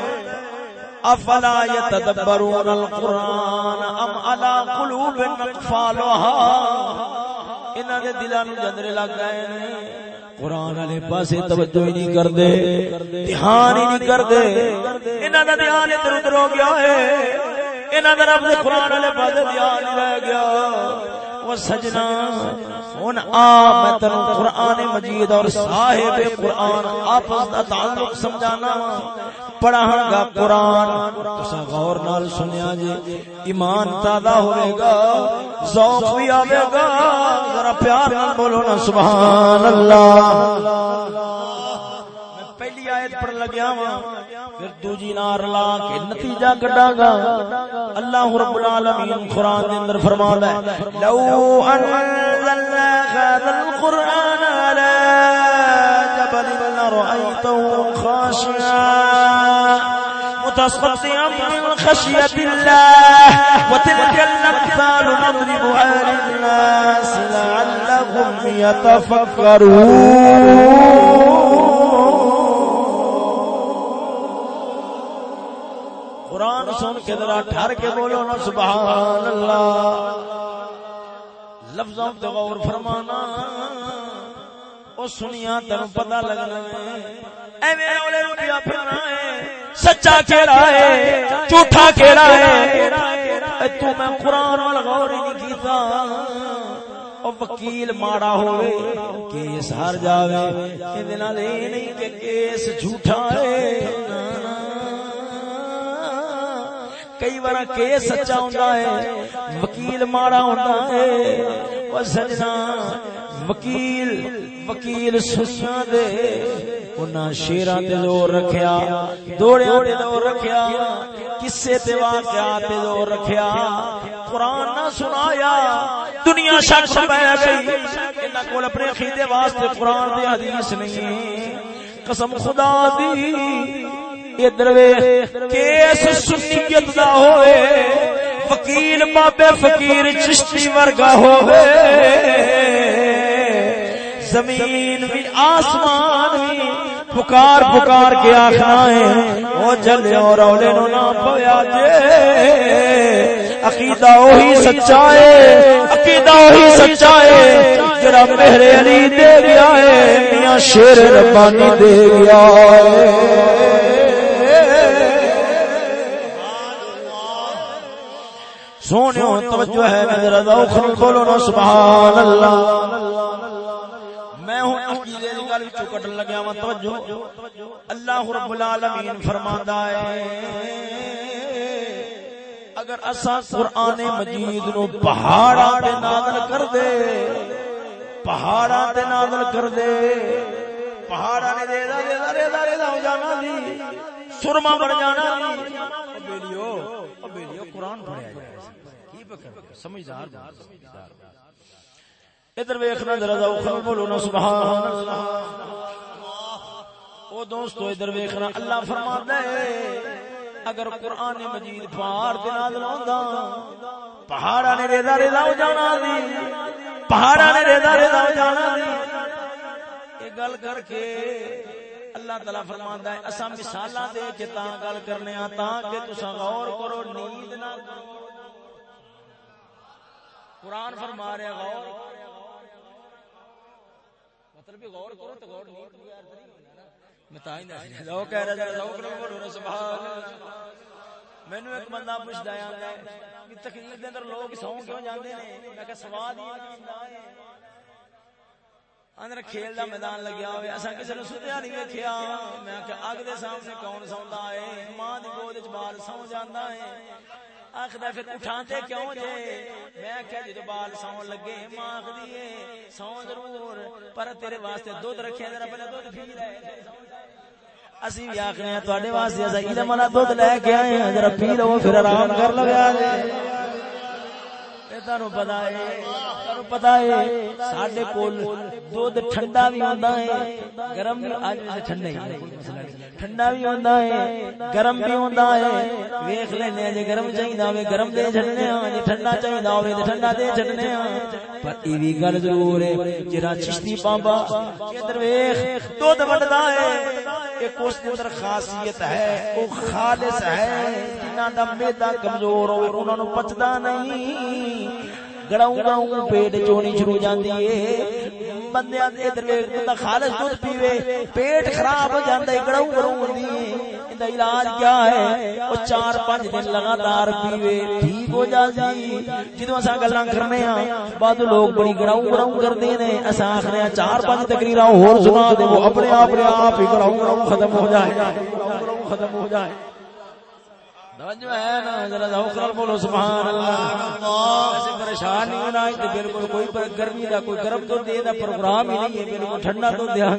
S2: افلا يتدبرون القران ام على قلوب اقفالها انہاں دے دلاں نوں جندرے لگ گئے نے۔ قرآن والے پاسے توجہ ہی نہیں کردے، دھیان ہی نہیں کردے۔ انہاں دا دھیان ادھر ادھر ہو گیا ہے۔ انہاں دا رب دے قرآن والے پاسے دھیان نہیں رہ گیا۔ وہ سجنا۔ ہن آ میں تینو قرآن مجید اور صاحب قرآن آپس دا تعلق سمجھانا۔ پڑھاں گا قرآن۔ تسا غور نال سنیا جی ایمان تازہ ہوے گا، ذوق بھی آوے گا۔ ذرا پیار نال بولو نا، سبحان اللہ۔ میں پہلی آیت پڑھ لگیا وا پھر دوجی نار لا کے نتیجہ کڈاں گا اللہ رب العالمین قرآن دے اندر فرماتا ہے، لو انزلنا هذا القرآن على جبل لرأيته خاشعا۔ متصدعا من خشية الله وتلك الأمثال نضربها للناس لعلهم يتفكرون سن کے ذرا ٹھہر کے بولو نا سبحان اللہ لفظوں تے غور فرمانا، او سنیا تینوں پتہ لگنا ہے۔ ایویں اولے روپیا پھرنا ہے، سچا کیڑا ہے، جھوٹا کیڑا ہے۔ تو میں قرآن وال غور ہی نہیں کیتا۔ او وکیل ماڑا ہوے کیس ہار جاوے۔ ایں نال اے نہیں کہ کیس جھوٹا ہے۔ کئی بار کیس سچا ہوندا ہے، وکیل ماڑا ہوندا ہے۔ او سجنا، وکیل وکیل سنیاں دے۔ انہاں شیراں تے زور رکھیا، دوڑیاں تے زور رکھیا، قصے تے واقعات تے زور رکھیا۔ قرآن نہ سنایا، دنیا شک پہ گئی۔ انہاں کول اپنے عقیدے واسطے قرآن تے حدیث نہیں۔ قسم خدا دی ادھر ویکھ کیس سنیت دا ہوئے وکیل بابے فقیر چشتی ورگا ہوئے۔ زمین بھی آسمان بھی پکار پکار کے آخنا ہے وہ جلے اور اولے نو نہ پویا جے۔ عقیدہ وہی سچا ہے، عقیدہ وہی سچا ہے، جڑا میرے علی دے گیا ہے، میاں شیر ربانی دے گیا ہے۔ سونے توجہ ہے نظر ذوق بولو نا سبحان اللہ میں ہوں عقیدے دی گل وچوں کٹن لگا وا توجہ اللہ رب العالمین فرماندا ہے اگر اسا قران مجید نو پہاڑاں تے نازل کر دے پہاڑاں تے نازل کر دے پہاڑاں نے دے دا دے دا دے دا ہو جانا دی سرما بن جانا دی او بیلیو او بیلیو قران پڑھیا سمجھدار ادھر ویکھنا ذرا ذوق بولو نا، سبحان اللہ۔ او دوستو ادھر ویکھنا۔ اللہ فرماندا ہے، اگر قران مجید پہاڑ تے نازل ہوندا، پہاڑاں نے ریزا ریزا ہو جانا دی۔ پہاڑاں نے ریزا ریزا ہو جانا دی۔ اے گل کر کے اللہ تعالی فرماندا ہے، اساں مثالاں دے کے تاں گل کرنے آ تاں کہ تساں غور کرو، نیند نہ کرو۔ قرآن فرما رہے غور۔ مطلب کہ غور کرو تو غور نیند نہیں یار میں تا ہی دس لو کہہ رہا لو کرو بولو سبحان اللہ۔ مینو ایک بندہ پوچھتا ہے کہ تقریر دے اندر لوگ سو کیوں جاندے نے؟ میں کہ سوال ہی ہوندا ہے۔ اندر کھیل دا میدان لگیا ہوئے اسا کسی نے ستیا نہیں ویکھیا۔ میں کہ اگ دے سامنے کون سوندا ہے؟ ماں دی گود وچ بال سو جاندا ہے۔ آخدا پھر اٹھاتے کیوں جے؟ میں جدو بال سون لگے ماں آخدی ہے سون ضرور پر تیرے واسطے دودھ رکھے ذرا پہلے دودھ پی لے۔ اسی بھی آخنے ہیں تواڈے واسطے اسا علم والا دودھ لے کے آئے ہیں ذرا پی لو پھر آرام کر لو۔ یار تانوں پتا ہے۔ تانوں پتا ہے ساڈے کول دودھ ٹھنڈا بھی ہوندا ہے گرم بھی اج ٹھنڈا ہی ٹھنڈا بھی ہوندا ہے گرم بھی ہوندا ہے ویکھ لینے جے گرم چاہیدا ہوے گرم دے چھڈنے ہاں جے ٹھنڈا چاہیدا ہوے تے ٹھنڈا دے چھڈنے ہاں پر ای وی گل ضرور ہے جڑا چشتی بابا ادھر ویکھ دودھ وڈدا ہے ایک اس اندر خاصیت ہے او خالص ہے جنہاں دا میدا کمزور ہوے انہاں نو پچدا نہیں گڑاؤں گڑاؤں پیٹ چونی شروع جاندی ہے بندے ادھر ویکھ بندہ خالص دودھ پیوے پیٹ خراب ہو جاندا ہے گڑاؤں گڑاؤں ہوندی ہے ایندا علاج کیا ہے او چار پانچ دن لگاتار پیوے ٹھیک ہو جاندی جدوں اساں گلاں کرنے ہاں بعد لوگ بڑی گڑاؤں گڑاؤں کردے نے اساں آکھنے ہاں چار پانچ تقریراں ہور سنا دے وہ اپنے آپ نے آپ ہی گڑاؤں گڑاؤں ختم ہو جائے گڑاؤں گڑاؤں ختم ہو جائے ہے نا، ذرا بولو، سبحان اللہ۔ ایسے پریشان نہیں ہونا ہے بالکل کوئی پر گرمی دا، کوئی گرم تو دے دا پروگرام ہی نہیں ہے، بالکل ٹھنڈا تو دے ہاں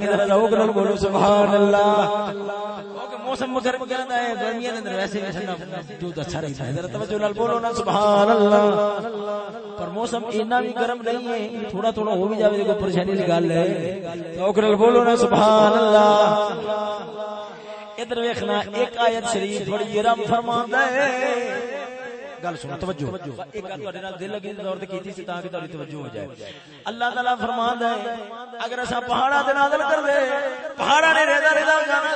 S2: ذرا بولو، سبحان اللہ۔ موسم گرم کرتا ہے، گرمیاں دے اندر ویسے بھی ٹھنڈا جو اچھا رہتا ہے۔ ذرا توجہ نال بولو نا، سبحان اللہ۔ پر موسم اتنا بھی گرم نہیں ہے، تھوڑا تھوڑا ہو بھی جاوے، کوئی پریشانی گل ہے۔ بولو نا، سبحان اللہ۔ ادھر ویکھنا ایک آیت شریف بڑی رب فرماندا ہے۔ گل سنو، توجہ۔ ایک گل تواڈے نال دل لگی دور تے کیتی سی تاں کہ تہاڈی توجہ ہو جائے۔ اللہ تعالی فرماندا ہے، اگر اسا پہاڑاں تے نازل کر دے پہاڑاں نے ریزا ریزا ہو جانا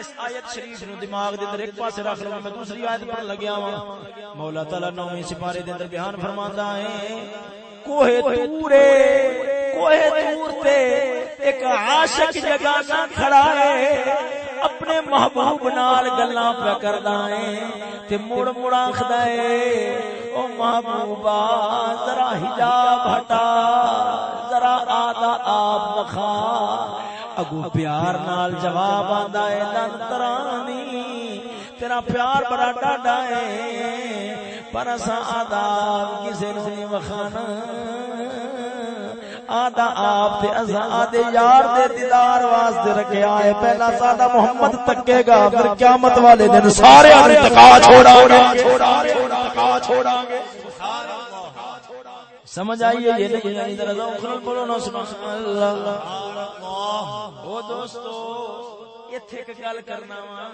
S2: اس آیت شریف نو دماغ دے اندر ایک پاسے رکھ لو، میں دوسری آیت پڑھ لگیا ہوں مولا تعالی نویں سپارے دے اندر بیان فرماندا ہے کوہ تورے کوہ تور تے ایک عاشق جگہ کا کھڑا ہے، اپنے محبوب نال گلاں پہ کردا ہے تے مڑ مڑ آکھدا ہے او محبوبا ذرا حجاب ہٹا، ذرا آدھا آپ نخا اگو پیار نال جواب آندا ہے لن ترانی تیرا پیار بڑا ڈاڈا ہے، پر اسا آداب کسے نو نہیں وکھانا۔ آدھا آپ تے ازا آدھے یار دے دیدار واسطے رکھے آئے۔ پہلا سادہ محمد تکے گا پھر قیامت والے دن سارے آنے تکا چھوڑا گے۔ چھوڑا گے۔ سمجھ آئیے یہ نہیں یعنی ذرا ذوق بولو نا سبحان اللہ۔ او دوستو ایتھے ایک گل کرنا وا۔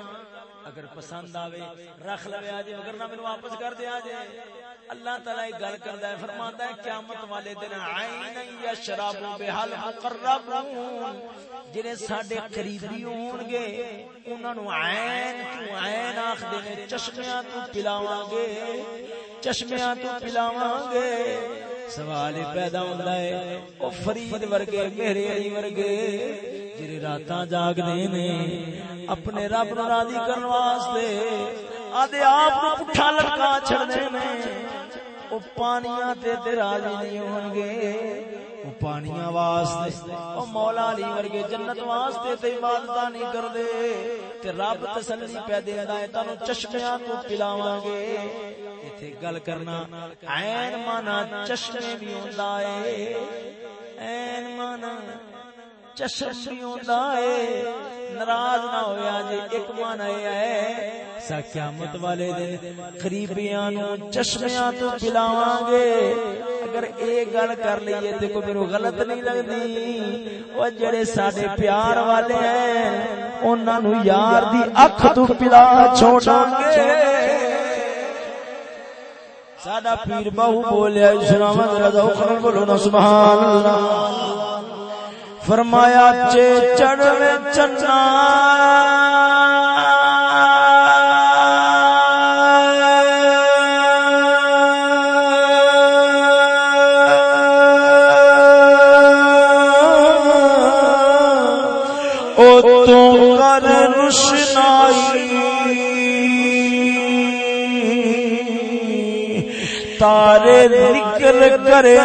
S2: اگر پسند آوے، رکھ لے آ اگر نہ مینوں واپس کر دے آ اللہ تعالی ایک گل کردا ہے، فرماندا ہے، قیامت والے دن عین یا شراب بحال مقربون جڑے ساڈے قریبی ہون گے، انہاں نو عین تو عین آکھ دے چشمیاں تو پلاواں گے۔ چشمیاں تو پلاواں گے۔ سوال پیدا ہوتا ہے، او فرید ورگے، میرے علی ورگے جڑے راتاں جاگدے نے اپنے رب نو راضی کرن واسطے آدے آپ نو پٹھا لٹکا چھڑدے نے۔ او پانیاں تے تے راضی نہیں ہون گے۔ او پانیاں واسطے او مولا علی ورگے جنت واسطے تے عبادت نہیں کردے۔ تے رب تسلی پہ دیندا ہے تانوں چشمیاں تو پلاواں گے۔ ایتھے گل کرنا عین مانا چشمے بھی ہوندا ہے عین مانا چشم بھی ہوندا ہے ناراض نہ ہویا جی ایک مانا یہ ہے، سا قیامت والے دن قریبیاں نو چشمیاں تو پلاواں گے۔ اگر اے گل کر لئیے تے کوئی میرے غلط نہیں لگدی او جڑے ساڈے پیار والے ہیں، انہاں نو یار دی اکھ تو پلا چھوڑاں گے۔ ساڈا پیر بہو بولیا اسلام رضا خرم بولو نا، سبحان اللہ۔ فرمایا چے چڑھ میں چنا۔ تارے نکل کرے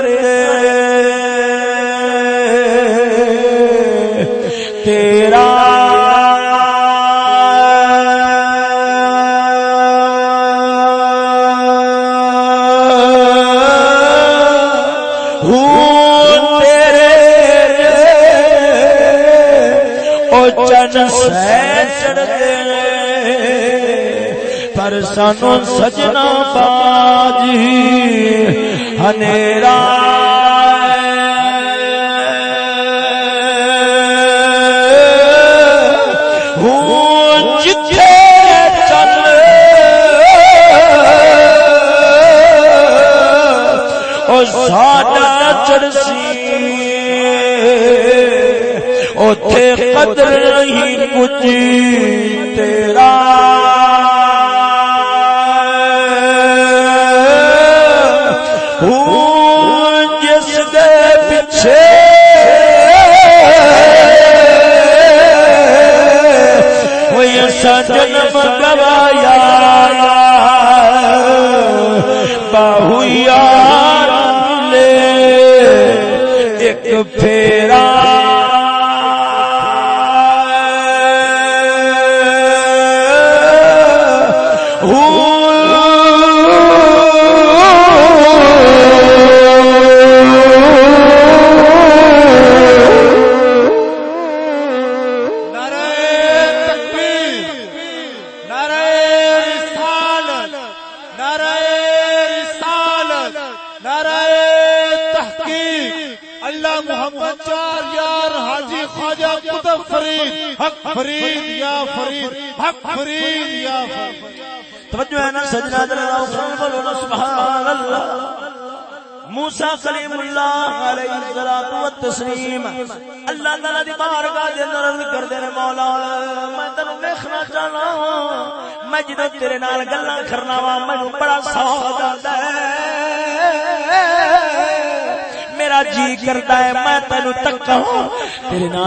S2: سانو سجنا باجی ہنیرا۔ ساڈا چڑسی اوتھے قدر نہیں کچھ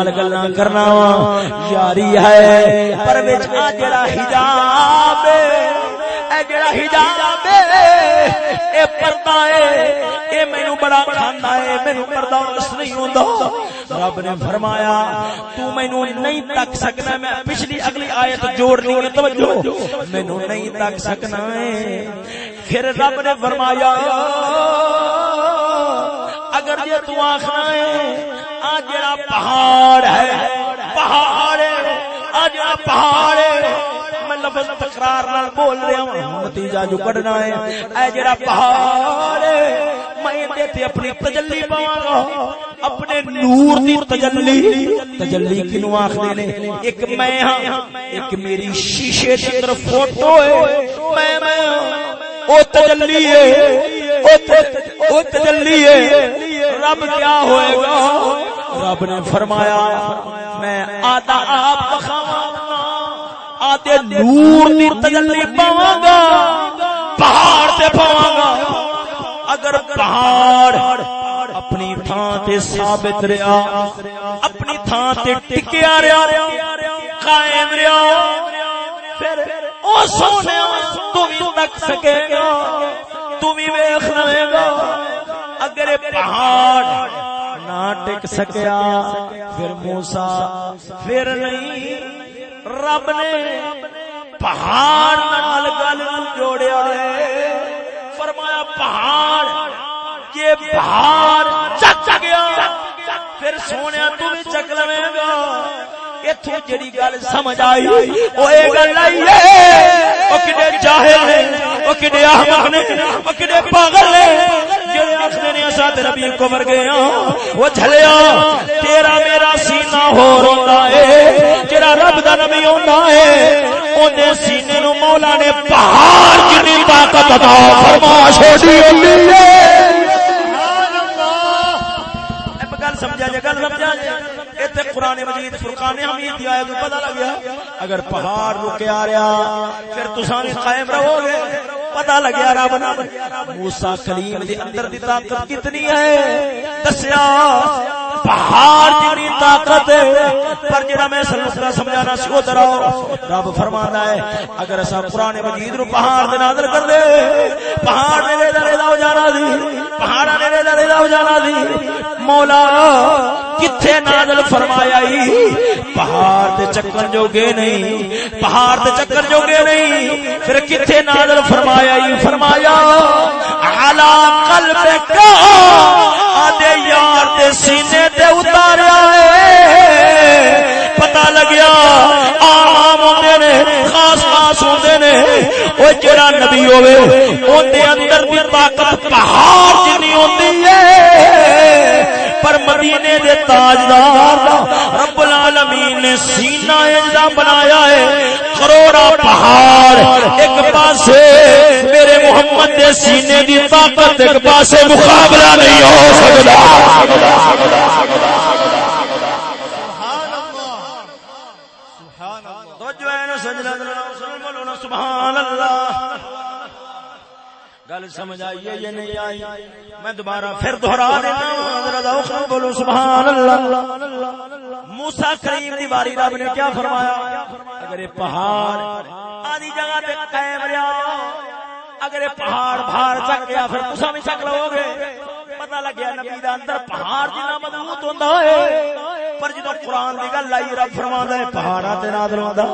S2: نال گلاں کرنا وا یاری ہے، پر وچ آ جڑا حجاب اے جڑا حجاب اے پردہ ہے، اے مینوں بڑا کھاندا ہے مینوں برداشت نہیں ہوندا۔ رب نے فرمایا، تو مینوں نہیں تک سکنا، میں پچھلی اگلی آیت جوڑنی ہے، توجہ۔ مینوں نہیں تک سکنا ہے۔ پھر رب نے فرمایا اگر اگر یہ تو آخنا ہے جڑا پہاڑ ہے پہاڑ آ جڑا پہاڑ ہے۔ میں لفظ تکرار نال بول رہا ہوں نتیجہ جو کڈنا ہے۔ اے جڑا پہاڑ میں دے تے اپنی تجلی پاواں گا۔ اپنے نور دی تجلی۔ تجلی کینو آکھدے نے؟ ایک میں ہاں ایک میری شیشے دے اندر فوٹو ہے۔ میں میں ہاں، او تجلی ہے، او تجلی ہے۔ رب کیا ہوئے گا؟ رب نے فرمایا، میں آدھا آپ بخاواں آتے نور دی تجلی پاواں گا، پہاڑ تے پاواں گا۔ اگر پہاڑ اپنی تھان تے ثابت رہیا اپنی تھان تے ٹکیا رہیا قائم رہیا پھر او سونے تو بھی تک سکے گا، تو بھی ویکھ لے گا۔ اگر پہاڑ نہ ٹک سکیا پھر موسا پھر نہیں رب نے پہاڑ نال گل جوڑیا ہے فرمایا پہاڑ یہ پہاڑ چک گیا پھر سونے تو بھی چک لوے گا اتوں جڑی گل سمجھ آئی، وہ یہ گل آئی ہے۔ وہ کڈے جاہل نے، وہ کڈے احمق نے، وہ کڈے پاگل نے، جڑے نے تے کو مر گئے ہاں۔ جھلیا، تیرا میرا سینہ ہو روندا جڑا رب دا نبی ہوندا سینے نو مولا نے پہاڑ جنی طاقت عطا فرما چھوڑی سمجھا جائے، گل سمجھا جائے۔ ایتھے قران مجید فرقان حمید دی آیت پتہ لگ گیا۔ اگر پہاڑ رکیا رہیا پھر تساں قائم رہو گے۔ پتہ لگ گیا رب نے موسی کلیم دے اندر دی طاقت کتنی ہے؟ دسیا، پہاڑ جتنی طاقت ہے۔ پر جڑا میں سلسلہ سمجھانا سی او دراؤ رب فرمانا ہے، اگر اسا قرآن مجید نو پہاڑ دے نازل کر دے، پہاڑ نے دے دے ہو جانا دی پہاڑ نے دے دے ہو جانا دی مولا کتھے نازل فرمایا پہاڑ دے چکر جو گے نہیں، پہاڑ دے چکر جو گے نہیں، پھر کتھے نازل فرمایا فرمایا علا قلب کا آدھے یار دے سینے تے اتاریا ہے۔ پتہ لگیا عام ہوندے نے، خاص خاص ہوندے نے۔ او جڑا نبی ہوے اون دے اندر دی طاقت پہاڑ جنی ہوندی ہے۔ پر مدینے دے تاجدار رب العالمین نے سینہ اجدا بنایا ہے، کروڑا پہاڑ ایک پاسے میرے محمد دے سینے دی طاقت، ایک پاسے مقابلہ نہیں ہو سکتا۔ سبحان اللہ۔ گل سمجھ آئیے یہ نہیں آئی؟ میں دوبارہ پھر دوہرا دیتا بولو سبحان اللہ۔ موسا کریم دی باری رب نے کیا فرمایا؟ اگر یہ پہاڑ آدھی جگہ پہ قائم رہا اگر یہ پہاڑ باہر چک گیا پھر تسا بھی چک لو گے؟ پتہ لگیا نبی دا اندر پہاڑ جنا مضبوط ہوندا ہے۔ پر جدو قرآن دی گل آئی رب فرماندا ہے پہاڑاں تے نازل ہوندا۔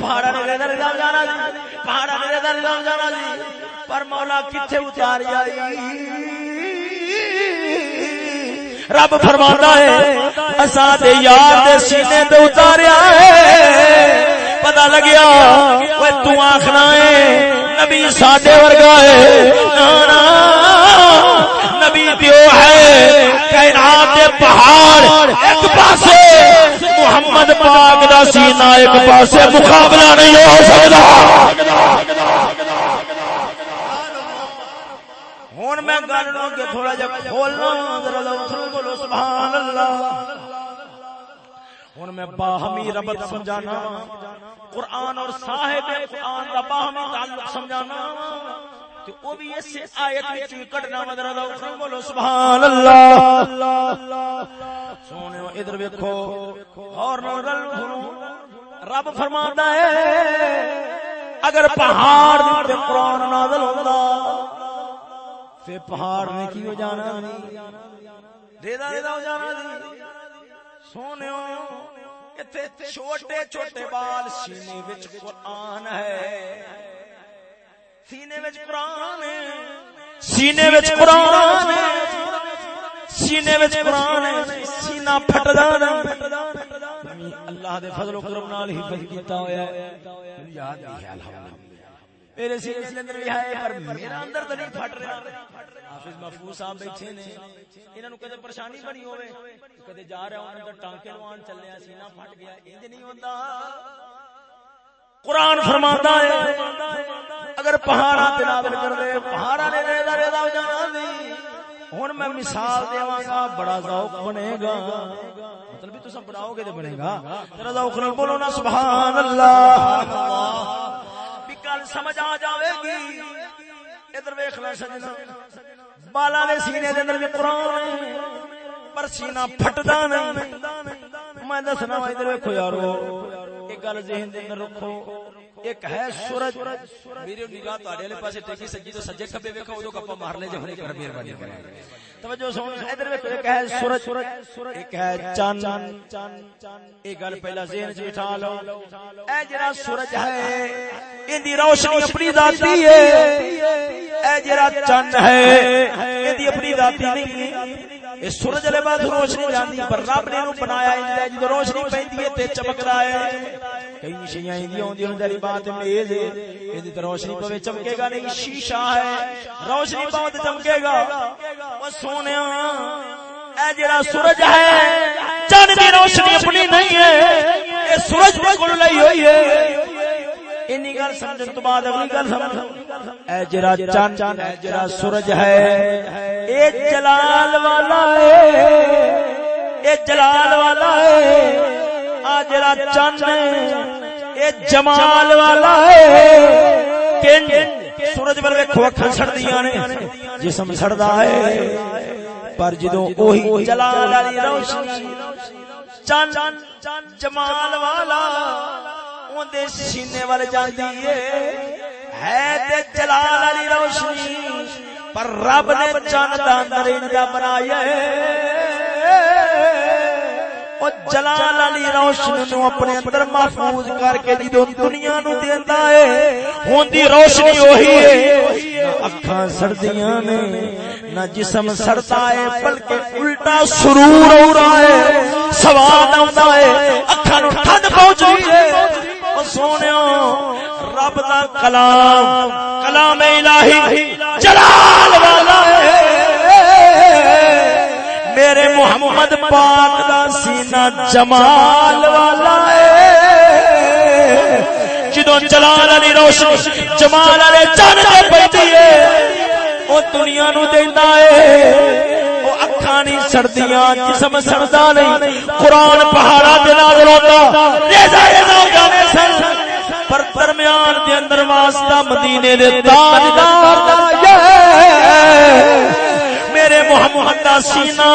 S2: پہاڑاں نے نظر جانا جی پہاڑاں نے نظر جانا جی۔ پر مولا کتنے اتاری آئی؟ رب فرما ہے اصا دے یار دے سینے تے اتاریا ہے۔ پتا لگیا وہ تو ہے نبی ساڈے ورگا ہے۔ نبی پیو ہے۔ کائنات دے پہاڑ ایک پاسے محمد پاک دا سینہ ایک پاسے مقابلہ نہیں ہو سکتا ہوں میں گل کے تھوڑا جا کھولنا بولو سبحان اللہ ہوں میں باہمی ربط سمجھانا قرآن اور صاحب قرآن کا باہمی تعلق سمجھانا ادھر ویکو اور رب فرما ہے، اگر پہاڑ قرآن نازل ہوتا پہاڑ نے کی ہو جانا ریدا ریدا ہو جانا سونے چھوٹے چھوٹے بال سینے وچ قرآن ہے۔ سینے وچ قرآن سینے وچ قرآن سینے وچ قرآن سینہ پھٹدا اللہ دے فضل و کرم نال حفظ کیتا ہویا ہے۔ یاد ہے الحمدللہ۔ میرے سینے دے اندر بھی ہے، پر میرا اندر تے نہیں پھٹ رہا۔ حافظ محفوظ صاحب بیٹھے نے۔ انہاں نو کدے پریشانی بنی ہوے کدے جا رہا ہوں تے ٹانکے لوان چلیا سینہ پھٹ گیا۔ انج نہیں ہوندا قرآن فرماتا ہے، اگر پہاڑا تے نازل کر دے، پہاڑا نے ریدا ریدا ہو جانا دی ہن میں مثال دیواں گا، بڑا ذوق بنے گا۔ مطلب بھی تساں بناؤ گے تے بنے گا۔ تیرا ذوق نال بولو نا، سبحان اللہ۔ بھی گل سمجھ آ جاوے گی۔ ادھر ویکھ لے سجنا۔ بالا دے سینے دے اندر بھی قرآن پر سینہ پھٹدا نہیں۔ میں دسنا ادھر ویکھو یارو، ایک گل ذہن دے اندر رکھو۔ ایک ہے سورج۔ میری نگاہ تہاڈے والے پاسے ٹیکی سجی تو سجے کھبے ویکھو اودوں گپا مار لے جے ہنے کر مہربانی کرے توجہ سن، ادھر ویکھو، ایک ہے سورج۔ ایک ہے چاند ایک گل پہلا ذہن وچ بٹھا لو۔ اے جڑا سورج ہے، ان دی روشنی اپنی ذاتی ہے۔ اے جڑا چاند ہے، ان دی اپنی ذاتی نہیں ہے۔ اے سورج والے پاس روشنی جاندی، پر رب نے نو بنایا ہے، جدوں روشنی پیندی ہے تے چمکدا ہے۔ کئی شیاں ایندی ہوندی ہن جڑی بات میز ہے۔ ایدی تے روشنی پوے چمکے گا، نہیں، شیشہ ہے۔ روشنی پاؤ تے چمکے گا۔ او سونیا اے جڑا سورج ہے، چاند دی روشنی اپنی نہیں ہے، اے سورج دے کول لئی ہوئی ہے۔ اینی گل سمجھن تو بعد اگلی گل سمجھ۔ اے جڑا چاند، اے جڑا سورج ہے، اے جلال والا ہے، اے جلال والا ہے۔ آ جڑا چاند اے جمال والا ہے۔ کن سورج پر ویکھو اکھاں سڑدیاں نے، جسم سڑدا ہے۔ پر جدوں اوہی جلال والی روشنی چاند جمال والا دے سینے والے جاندی ہے۔ تے جلال والی روشنی، پر رب نے چند دا اندر انجا بنایا او جلال والی روشنی نو اپنے اندر محفوظ کر کے جدوں دنیا نو دیندا ہے ہوندی روشنی وہی ہے۔ اکھاں سردیاں نے، نہ جسم سڑتا ہے، بلکہ الٹا سرور ہو رہا ہے، سواد آتا ہے، اکھاں نو ٹھنڈ پہنچ رہی ہے سونے رب دا کلام کلام الہی، جلال والا ہے۔ میرے محمد پاک دا سینہ جمال والا ہے۔ جدو جلال علی روشنی جمال علی چند تے پیندی ہے، او دنیا نو دیندا ہے۔ او اکھاں نہیں سردیاں جسم سڑدا نہیں۔ قرآن پہاڑا دے نال روندا۔ ریزا جاوے سن۔ پر درمیان دے اندر واسطہ مدینے دے تاجدار دا میرے محمد دا سینہ،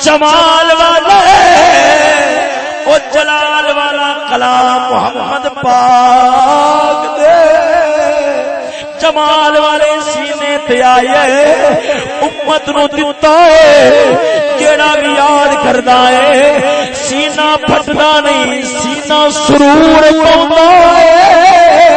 S2: جمال والا او جلال والا کلام محمد پاک دے۔ جمال والے سینے تے آئے، امت نو دتا ہے۔ جیڑا بھی یاد کردا ہے، سینہ پھٹدا نہیں، سینہ سرور پوندا ہے۔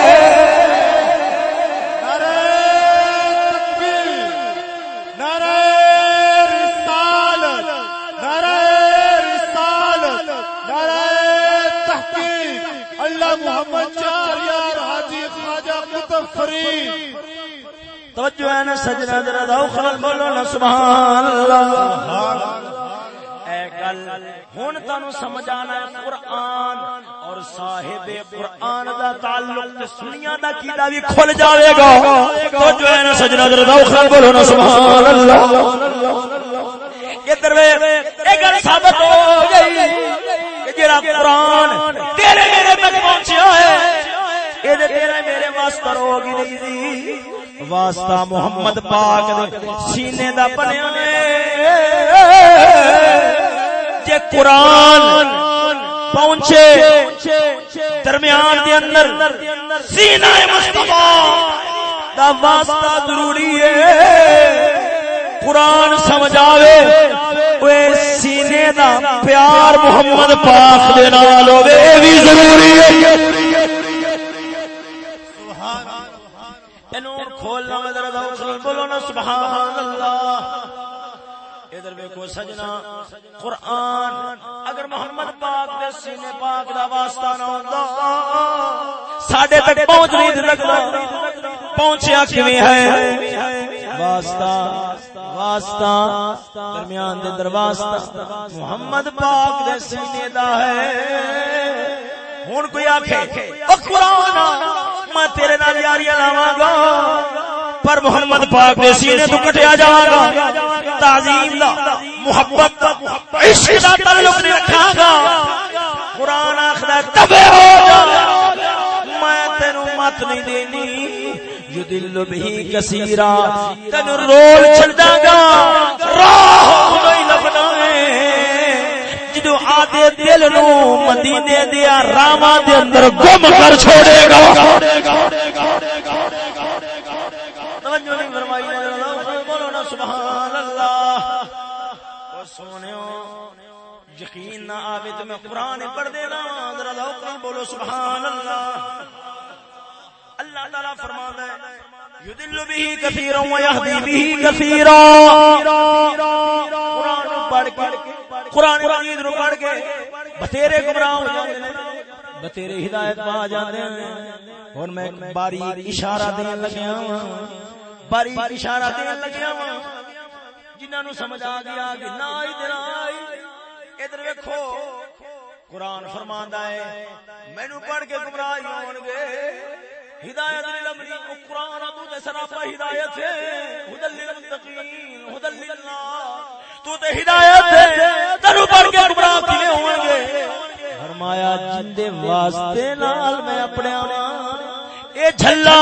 S2: توجہ ہے نا سجنا ذرا ذوق بولو نا، سبحان اللہ۔ اے گل، ہن تانوں سمجھ آنا ہے قرآن، اور صاحب قرآن دا تعلق تے سنیاں دا کیدا بھی کھل جاوے گا۔ توجہ ہے نا سجنا ذرا ذوق بولو نا، سبحان اللہ۔ ادھر وے اے گل ثابت ہو گئی کہ جڑا قرآن تیرے میرے تک پہنچیا ہے اے تیرے میرے واسطہ روگی نہیں دی واسطہ محمد پاک دے سینے دا بنیا جے قرآن پہنچے، درمیان دے اندر سینہ مصطفیٰ دا واسطہ ضروری ہے۔ قرآن سمجھاوے، اوے سینے دا پیار محمد پاک دے نال ہوے اے بھی ضروری ہے۔ بولو نا سبحان اللہ ادھر ویکو سجنا، قرآن۔ اگر محمد پاک دے سینے پاک دا واسطہ نہ ہوندا، ساڈے تک پہنچ نہیں سکدا پہنچیا کیویں ہے؟ واسطہ واسطہ۔ درمیان دے در واسطہ۔ محمد پاک دے سینے دا ہے۔ ہن کوئی آکھے، او قرآن، میں تیرے نال یاریاں لاواں گا۔ پر محمد پاک دے سینے تو کٹیا جاواں گا، تعظیم دا، محبت دا، عشق دا تعلق نہیں رکھاں گا۔ قرآن آخدا تبے ہو جا۔ میں تینو مت نہیں دینی۔ جو دل بھی کثیرا تن رول چھڑ گا۔ راہ کوئی لبنا ہے۔ جدو آدھے دل نو مدینے دیا راما دے اندر گم کر چھوڑے گا۔ میں قرآن پڑھ دینا، ذرا بولو سبحان اللہ اللہ تعالی فرماتا ہے به کثیرا و به کثیرا۔ قرآن پڑھ کے، قرآن مجید نو پڑھ کے بتیرے گمراہ ہو جاندے بتیرے ہدایت پا جاندے ہیں۔ اور میں باریک اشارہ دین لگیا ہوں باریک اشارہ دین لگیا ہوں جنہاں نو سمجھ آ گیا کہ ادھر ویکھو، قرآن فرماندا ہے، مینوں پڑھ کے گمراہ ہون گے۔ ہدایت للمری قرآن تو تے سراپا ہدایت ہے۔ ہدل للمتقین، ہدل للہ تو تے ہدایت ہے، تنو پڑھ کے گمراہ کیویں ہون گے؟ فرمایا جن دے واسطے نال میں اپنے اے جھلا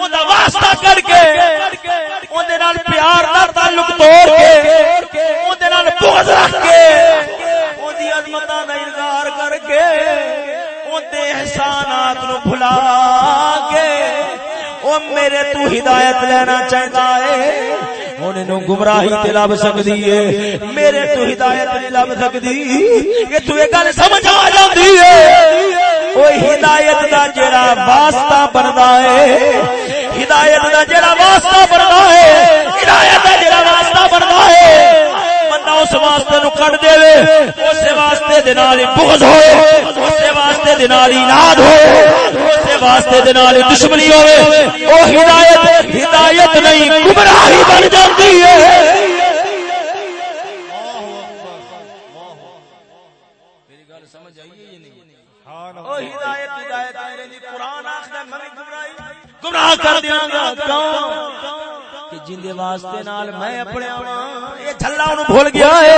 S2: اوندا واسطہ کر کے اوندے نال پیار دا تعلق توڑ کے اوندے نال بغض رکھ کے اوندے احسانات نو بھلا کے، او میرے تو ہدایت لینا چاہتا ہے۔ ہن گمراہی تے لب سکدی ہے۔ میرے تو ہدایت نہیں لب سکدی۔ کہ تو یہ گل سمجھ آ جاندی ہے۔ او ہدایت دا جڑا واسطہ بندا ہے، ہدایت دا جڑا واسطہ بندا ہے، ہدایت دا جڑا واسطہ بندا ہے۔ اس واسطے نو کٹ دے اس واسطے دے نال بغض ہوئے۔ اس واسطے دے نال اناد ہوئے۔ اس واسطے دے نال دشمنی ہوئے۔ او ہدایت ہدایت نہیں، گمراہی بن جاندی ہے۔ ہدایت ہدایت قرآن آکھدا میں گمراہی۔ گمراہ کر دیاں گا کیوں جن دے واسطے نال میں اپنے یہ جھلا انہوں بھول گیا ہے۔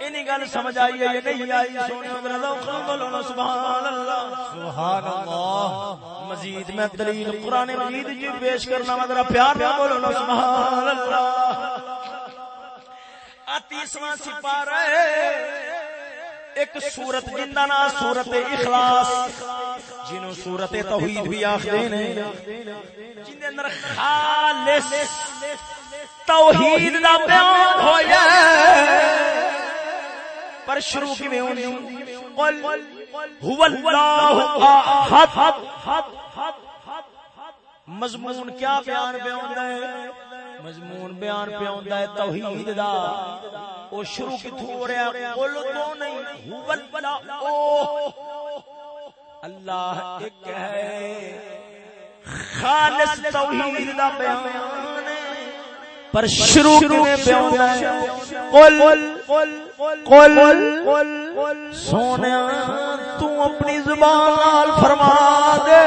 S2: انہی گل سمجھ آئی ہے یہ نہیں آئی؟ سونے اندر ذوق بولو سبحان اللہ
S3: سبحان اللہ
S2: مزید میں دلیل قرآن مجید جی پیش کرنا، مگر پیار نہ بولو سبحان اللہ تیسواں سپارہ ایک سورت جن کا نام اخلاص جنوں سورت توحید بھی آخری نے جن اندر خالص توحید دا بیان ہویا پر شروع کی میں ہونی؟ قل هو اللہ احد۔ مضمون کیا بیان بیان ہے؟ مضمون بیان پہ ہوندا ہے، توحید دا۔ او شروع کتھوں ہو رہا ہے قل تو نہیں هو اللہ او۔ اللہ ایک ہے، خالص توحید دا بیان پر شروع میں بیان ہے، قل قل سونیا، تو اپنی زبان نال فرما دے۔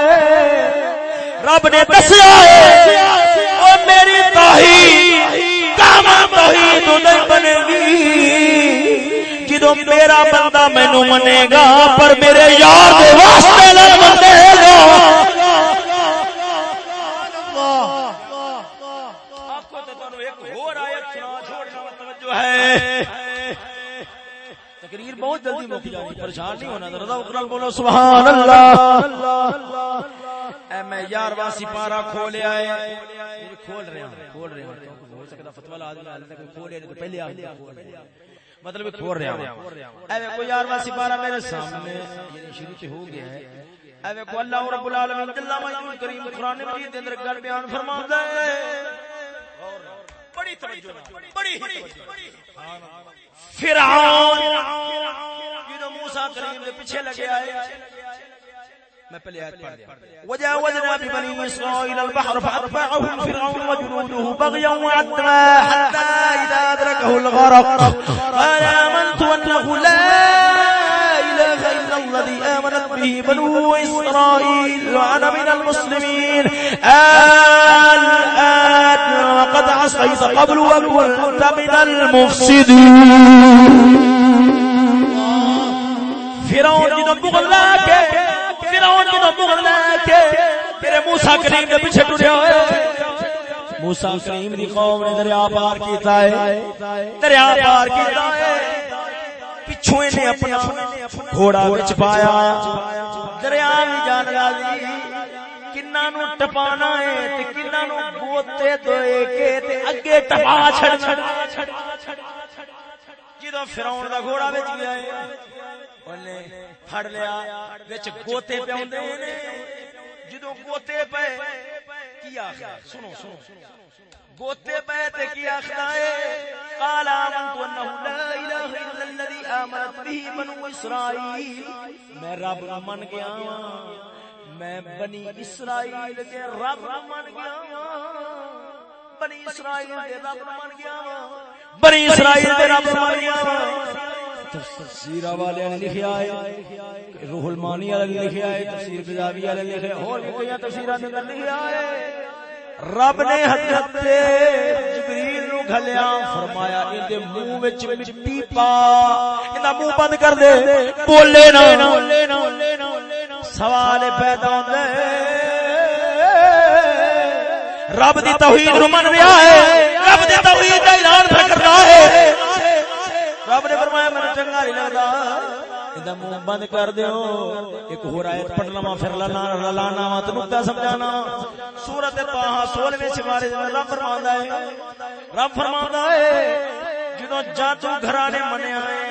S2: رب نے دسیا او میری توحید کاما توحید نہیں بنے گی۔ جدو میرا بندہ مینو منے گا، پر میرے یار دے واسطے نہ منے گا۔ تقریر بہت جلدی مک جانی پریشان نہیں ہونا رضا اکرم بولو، سبحان اللہ۔ اے میں یار واسی پارا کھولیا ہے کھول رہے ہیں کھول رہے ہیں ہو سکتا فتوا لا دے کھولے تو پہلے آ مطلب کھول رہے ہیں اے کوئی یار واسی پارا میرے سامنے یعنی شروع سے ہو گیا ہے۔ اے کو اللہ رب العالمین جل مجدول کریم قران مجید کے اندر گل بیان فرماتا ہے۔ بڑی فرعون جدو موسیٰ کریم دے پیچھے لگے آئے۔ میں پہلے آیت پڑھ دیا وجاوزنا ببني اسرائيل البحر فاتبعهم فرعون وجنوده بغيا وعدوا حتى اذا ادركه الغرق. قال امنت انه لا اله الا الذي امنت به بنو اسرائيل وانا من المسلمين. الان وقد عصيت قبل وكنت من المفسدين. فرعون جدو بغل لا فرعون جدو بغل لا کے میرے موسیٰ کریم دے پیچھے ٹریا ہوئے۔ موسیٰ کریم دی قوم نے دریا پار کیتا ہے۔ دریا پار کیتا ہے۔ پچھویں نے اپنا گھوڑا وچ پایا۔ دریا بھی جان راضی کناں نو ٹپانا ہے تے کناں نو گوتے دوئے کے تے اگے ٹپا چھڑ چھڑ جدو فرعون دا گھوڑا وچ گیا ہے۔ اونے پھڑ لیا وچ گوتے پہ ہوندے نے جدو گوتے پے کی آخر سنو سنو گوتے پے تے کی آخر ہے قال آمنت انه لا اله الا الذي آمنت به بنو اسرائيل میں رب من گیا میں بنی اسرائیل دے رب من گیا بنی اسرائیل دے رب من گیا بنی اسرائیل دے رب من گیا تفسیر والے نے لکھیا ہے روح المانی والے نے لکھیا ہے، تفسیر بجاوی والے نے لکھیا ہے اور بھی کئی تفسیراں نے لکھیا ہے۔ رب نے حضرت جبریل نو گھلیا، فرمایا، ان دے منہ وچ مٹی پا ایندا منہ بند کر دے، بولے نہ سوال پیدا ہوندا ہے، رب دی توحید نو من رہا ہے، رب دی توحید دا اعلان پہ کرنا ہے۔ رب نے فرمایا مجھے چنگا نہیں لگدا ایندا بند کر دیو۔ ایک ہور ایت پڑھ لواں، پھر لانا لانا وا تے نقطہ سمجھانا۔ سورۃ طه 16ویں سپارے میں رب فرماندا ہے۔ رب فرماندا ہے، جدوں جادو گھرانے منیا ہے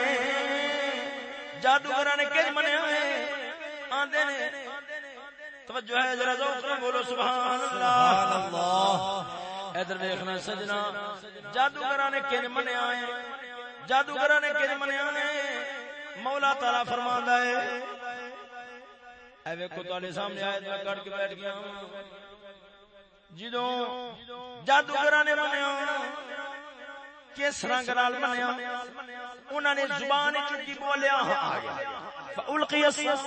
S2: جادو گھرانے منیا نے۔ توجہ ہے، ذرا ذوق بولو، سبحان اللہ۔ نے کج منیا ہے؟ جادوگراں نے کج منیا مولا تعالی فرماندا ہے۔ اے سامنے آیت میں کٹ کے بیٹھ گیا ہاں۔ جدوں جادوگراں نے منیا کس رنگ نال منیا نے زبان چٹی بولیا گیا فالقی السحر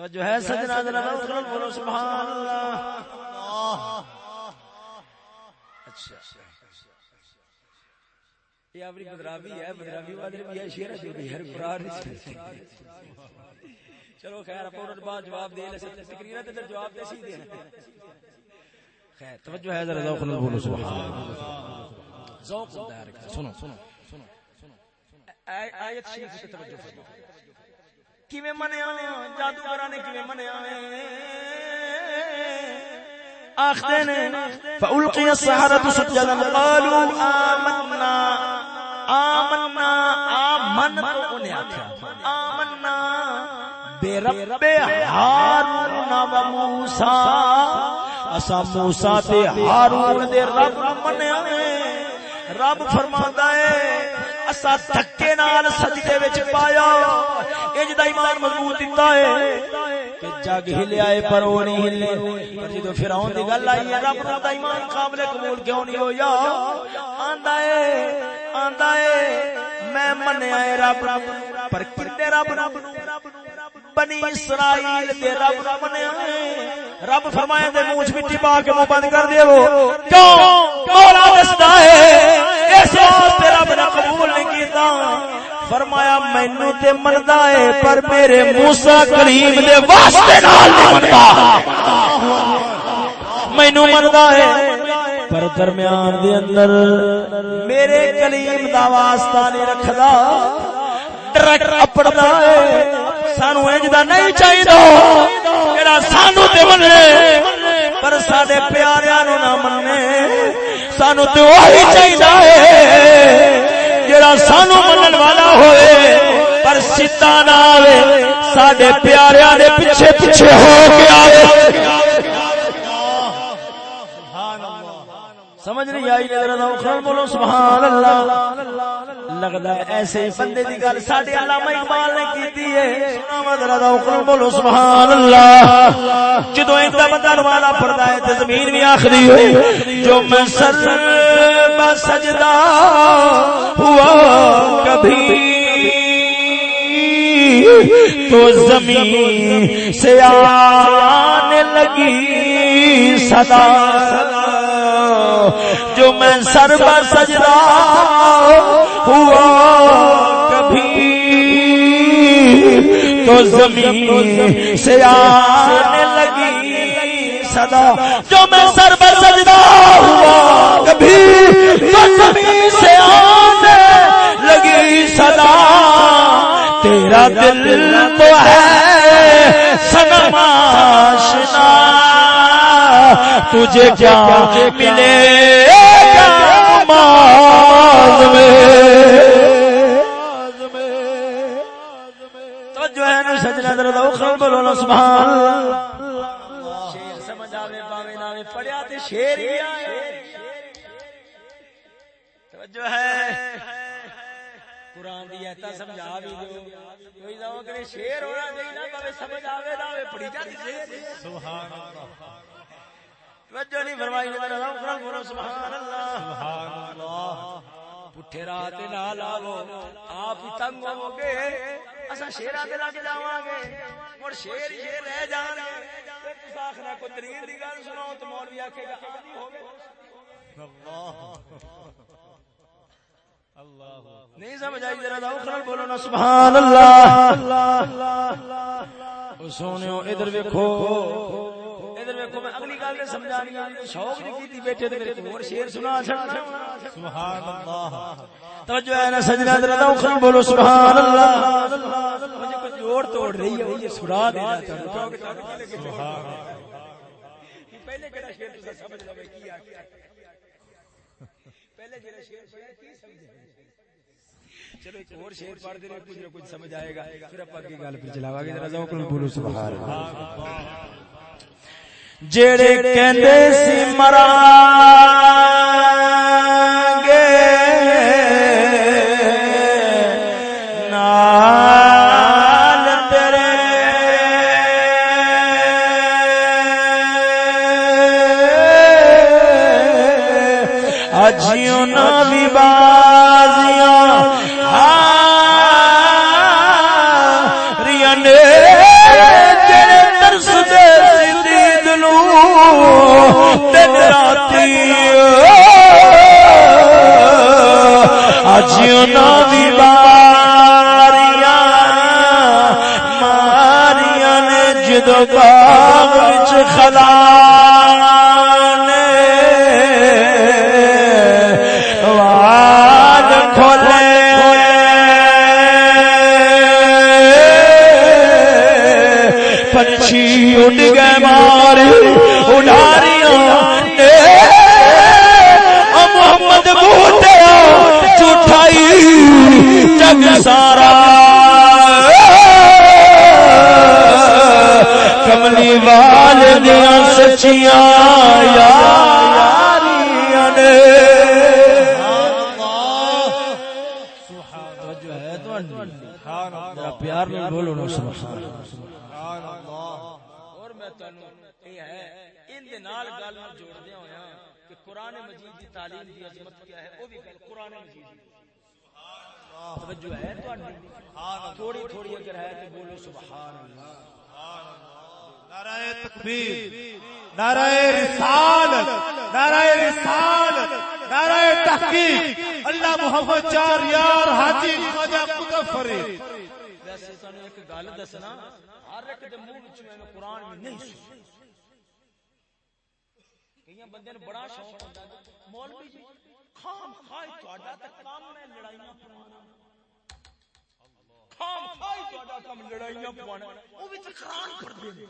S2: توجہ ہے سجنا ذرا بولو سبحان اللہ۔ اچھا یہ اپنی بدراوی ہے بدراوی والے بھی ہے شیر جو بھی ہر قرار چلو خیر بعد جواب دے لے تقریر تے جواب دے سی خیر توجہ ہے ذرا ذوق بولو سبحان اللہ۔ ذوق سنو سنو سنو آیت شریف تے توجہ فرماؤ کیویں منیا جادوگراں نے کیویں منیا آخر نے فالقي السحرة سجدا قالوا آمنا آمنا آمن تو انہیں آخیا آمنا، بے رب ہارون و اسا تے ہارون دے رب منیا رب فرماندا ہے اسا دھکے نال سجدے وچ پایا۔ انج دا ایمان مضبوط دیتا ہے کہ جگ ہلیا اے پر او نہیں ہلے۔ پر جدوں فرعون دی گل آئی ہے، رب دا ایمان قابل قبول کیوں نہیں ہویا؟ آندا اے آندا اے میں منیا اے رب پر کتے رب رب بنی اسرائیل دے رب رب نے رب فرمایا دے منہ مٹی پا کے منہ بند کر دیو۔ کیوں؟ مولا دسدا ہے۔ اس واسطے رب نے قبول نہیں کیتا۔ فرمایا، مینوں تے مندا ہے، پر میرے موسی کریم دے واسطے نال نہیں مندا۔ مینوں مندا ہے۔ پر درمیان دے اندر میرے کلیم دا واسطہ نہیں رکھدا۔ ٹرک اپڑدا ہے۔ سانو انج دا نہیں چاہیدا۔ جڑا سانو تے منے، پر ساڈے پیاریاں نو نہ مننے سانو تے وہی چاہیدا ہے۔ جڑا سانو منن والا ہوئے، پر سیتا نہ آوے۔ ساڈے پیاریاں دے پیچھے پیچھے ہو کے آوے۔ سمجھ نہیں آئی ذرا ذوق بولو، سبحان اللہ۔ لگدا ہے ایسے بندے دی گل ساڈے علامہ اقبال نے کیتی ہے۔ ذرا بولو، سبحان اللہ۔ جدوں ایندا بندہ پڑھدا ہے تے زمین بھی آخری ہوئی، جو میں سر با سجدہ ہوا کبھی۔ تو زمین سے آنے لگی صدا۔ جو میں سر پر سجدہ ہوا، کبھی تو زمین سے آنے لگی صدا۔ جو میں سر پر سجدہ ہوا، کبھی تو زمین سے آنے لگی صدا۔ تیرا دل تو ہے سنم آشنا۔ تجھے کیا ملے؟ گا نماز میں تو جو ہے نا سجنا درد او بولو نا سبحان شیر سمجھ آوے، باوے ناوے پڑھیا تے شیر ہی آئے توجہ ہے۔ قرآن دی ایتا سمجھا بھی دو۔ کوئی نہ کرے شیر ہونا چاہیے نہ پڑھی جاتی سبحان اللہ۔ توجہ نہیں فرمائی میرا نام قرآن بولو سبحان اللہ۔ سبحان اللہ۔ پٹھے رات نہ لاو آپ ہی تنگ ہو گے اسا شیرا دے لگ جاواں گے اور شیر یہ رہ جان گے تس آخنا کو ترین دی گل سناؤ تو مولوی آکھے گا عادی ہو گئے اللہ نہیں سمجھ آئی ذرا بولو نا سبحان اللہ۔ ادھر ویکھو۔ ادھر ویکھو میں اگلی گل سمجھانی ہے شوق نہیں کیتی بیٹھے تے میرے اور شعر سنا چھڑنا سبحان اللہ۔ توجہ ہے نا سجنا ذرا ذوق بولو سبحان اللہ۔ مجھے کچھ جوڑ توڑ رہی ہے یہ سنا دینا سبحان اللہ۔ پہلے کیڑا شعر تسا سمجھ لو کی آ پہلے جڑا شعر پڑھیا کی سمجھ چلو ایک اور شعر پڑھ دے کچھ نہ کچھ سمجھ آئے گا۔ پھر کی گل پھر چلاوا گے ذرا ذوق نال بولو سبحان اللہ۔ جڑے کہندے سی مرا گے نال تیرے۔ اجیوں نہ بھی بازیاں اجیوں دی باریاں ماریاں نے جدو باغ وچ خدا سچیاں یاریاں نے توجہ ہے تو پیار نال بولو نا سبحان اور میں تانوں یہ ہے ان دے نال گل نال جوڑ دیا ہویا کہ قرآن مجید دی تعلیم دی عظمت کیا ہے وہ بھی گل قرآن مجید دی توجہ ہے تہاڈی تھوڑی تھوڑی اگر ہے تو بولو سبحان اللہ
S3: نعرہ تکبیر نعرہ رسالت نعرہ رسالت، نعرہ تحقیق۔ اللہ محمد چار یار حاجی خواجہ قطب فرید۔
S2: ویسے تانوں ایک گل دسنا، ہر ایک دے منہ وچ میں قرآن میں نہیں سنی کئی بندے نوں بڑا شوق ہوندا مولوی جی خام خائی تہاڈا تے کام میں لڑائیاں پوانا خام خائی تہاڈا کم لڑائیاں پوانا او وچ قرآن پڑھدے نے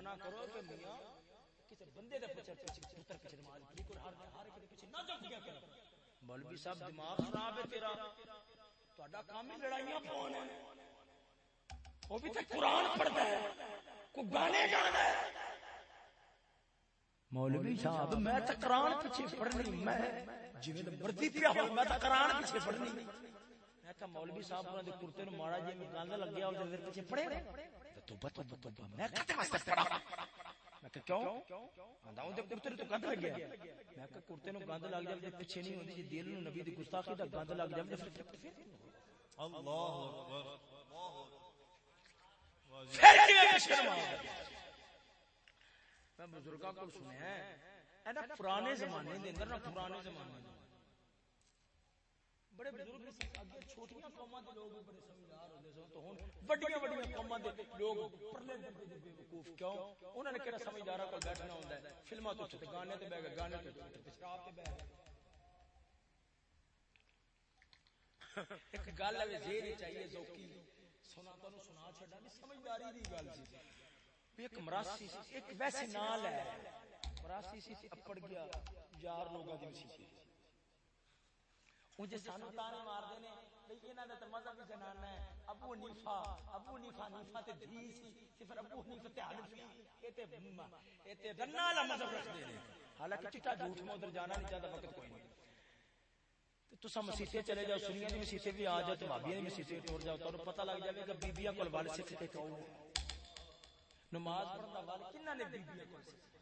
S2: منع کرو کہ میاں کسے بندے دے پیچھے پیچھے پتر پیچھے نماز پڑھی کوئی ہر ہر ایک دے پیچھے نہ جھک گیا کر مولوی صاحب، دماغ خراب ہے تیرا۔ تہاڈا کام ہی لڑائیاں پوانا ہے وہ بھی تو قرآن پڑھتا ہے۔ کو گانے گانا ہے۔ مولوی صاحب، میں تو قرآن پیچھے پڑھنی، میں جویں تے مرضی پیا ہو میں تو قرآن پیچھے پڑھنی۔ میں کہا مولوی صاحب انہاں دے کرتے نو ماڑا جی گند لگ گیا او دے پیچھے پڑھے۔ تو تو تو تو میں کتے واسطے پڑھا میں کہا کیوں آندا اون دے کرتے تو گند لگ گیا میں کہا کرتے نو گند لگ جائے تے پیچھے نہیں ہوندی جی دل نو نبی دی گستاخی دا گند لگ جائے تے پھر
S3: اللہ اکبر
S2: پھر کیویں شرم میں بزرگاں کو سنیا ہے اے نا پرانے زمانے دے اندر نا پرانے زمانے دے بڑے بزرگ اگے چھوٹیاں قوماں دے لوگ بڑے تو ہن بڑیاں بڑیاں قوماں دے لوگ پرلے درجے دے بے وقوف کیوں؟ انہاں نے کہڑا سمجھداراں کول بیٹھنا ہوندا ہے، فلماں تو تے گانے تے بیٹھ گئے گانے تے تے شراب تے بیٹھ گئے ایک گل ہے، زیر چاہیے ذوقی سنا تو سنا چھڈا نہیں، سمجھداری دی گل سی۔ ایک مراسی سی، ایک ویسے نال ہے۔ مراسی سی اپڑ گیا، یار لوگاں دی سی مجھے سانو تانے مار دے نے بھئی انہاں دا تے مذہب جنان ہے، ابو حنیفہ ابو حنیفہ حنیفہ تے دھی سی تے پھر ابو حنیفہ تے حنفی اے تے اے تے رنا والا مذہب رکھ دے حالانکہ چٹا جھوٹ میں ادھر جانا نہیں چاہتا، وقت کوئی نہیں۔ تو سب چلے جاؤ سنیا دی مسیطے بھی آ جاؤ تو بھابیاں دی مسیطے ٹور جاؤ تو پتہ لگ جائے گا بیبیاں کول وال سکھ تے کون نماز پڑھن دا وال کنہ نے بیبیاں کول سکھ؟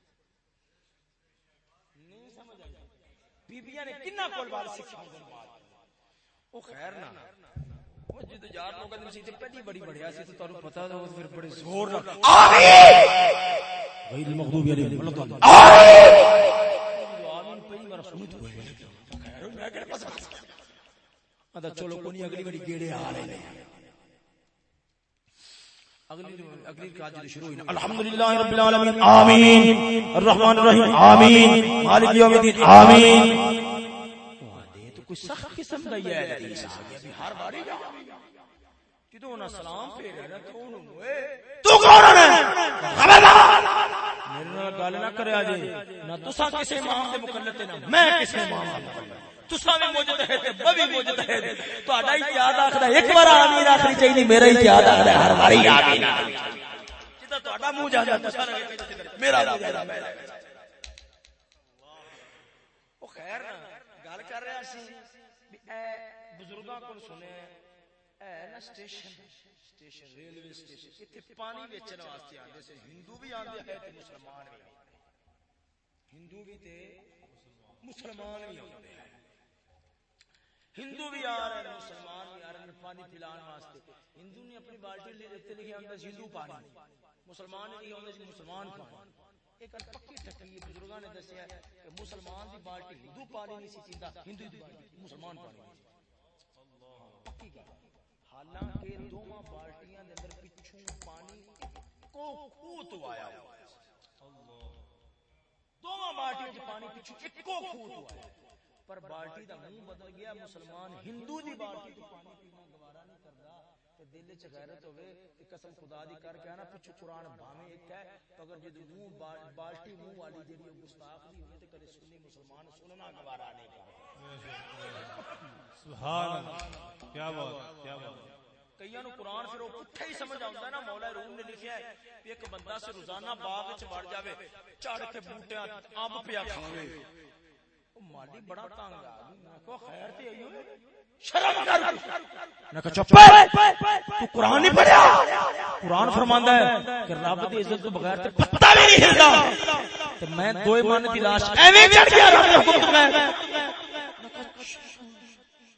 S2: نہیں سمجھ آئی۔ بیبیاں نے کنہ کول وال سکھا نماز او خیر نہ وہ جد یار لوگاں دی مسیطے پہلی بڑی بڑھیا سی تو تانوں پتہ تو پھر بڑے زور نال
S4: غیر المغضوب علیہم ولا الضالین
S2: آمین پہلی بار سنی تو خیر میں کہڑے پاس ادا چلو کونی اگلی بڑی گیڑے آ رہے ہیں اگلی اگلی کاج جو شروع ہوئی نا الحمدللہ رب العالمین آمین الرحمن الرحیم آمین مالک یوم الدین آمین تو کوئی سخت قسم دا یہ حدیث آ گیا بھی ہر باری جا۔ جدوں نہ سلام پھیرے نا تو انہوں اے تو کون ہے؟ خبردار! میرے نال گل نہ کریا جی نہ تساں کسے امام دے مقلد نہ میں کسے امام دا مقلد تساں بھی موجود ہے تے میں بھی موجود ہے۔ تہاڈا اتحاد آکھدا ایک بار آمین آخری چاہیے میرا اتحاد آکھدا ہر باری آمین جدا تہاڈا منہ جا تساں میرا منہ جا جاتا او خیر نا گل کر رہا سی اے بزرگاں کول سنے اے نا اسٹیشن اسٹیشن ریلوے اسٹیشن ایتھے پانی ویچن واسطے آندے سے ہندو بھی آندے ہے تے مسلمان بھی آندے ہندو بھی تے مسلمان بھی آندے ہیں۔ ہندو بھی آ رہے ہیں، مسلمان بھی آ رہے ہیں پانی پلان واسطے۔ ہندو نے اپنی بالٹی لے لیتے لکھے آندا ہندو پانی۔ مسلمان نے آندا سی، مسلمان پانی۔ ایک گل پکی ٹھکی ہے بزرگاں نے دسیا ہے کہ مسلمان دی بالٹی ہندو پانی نہیں سی پیندا ہندو دی مسلمان پانی نہیں سی پکی گل۔ حالانکہ دوواں بالٹیاں دے اندر پچھوں پانی کو خوہ تو آیا۔ ہوا ہے دوواں بالٹیاں چ پانی پچھوں اکو خوہ تو آیا۔ پر بالٹی دا منہ بدل گیا، مسلمان ہندو دی بالٹی تو پانی پینا۔ تے دل وچ غیرت ہوے تے قسم خدا دی کر کے نا پچھو قرآن بھاویں ایک ہے تو اگر جے منہ بالٹی منہ والی جڑی گستاخ دی ہوے تے کدے سنی مسلمان سننا گوارا نہیں
S3: سبحان اللہ کیا بات کیا بات۔
S2: کئیاں نو قرآن پھر وہ پٹھا ہی سمجھ آਉਂدا ہے نا مولا روم نے لکھیا ہے کہ ایک بندہ سے روزانہ باغ وڑ جاوے چڑھ کے بوٹیاں امب پیا کھاوے۔ مالی بڑا تنگ آ خیر تے ہوئے۔ شرم کر میں کہ چپ تو قرآن نہیں پڑھیا۔ قرآن فرماندا ہے کہ رب دی عزت تو بغیر تے پتہ بھی نہیں ہلدا۔ تے میں دوئے من دی لاش ایویں چڑھ گیا رب دے حکم تو میں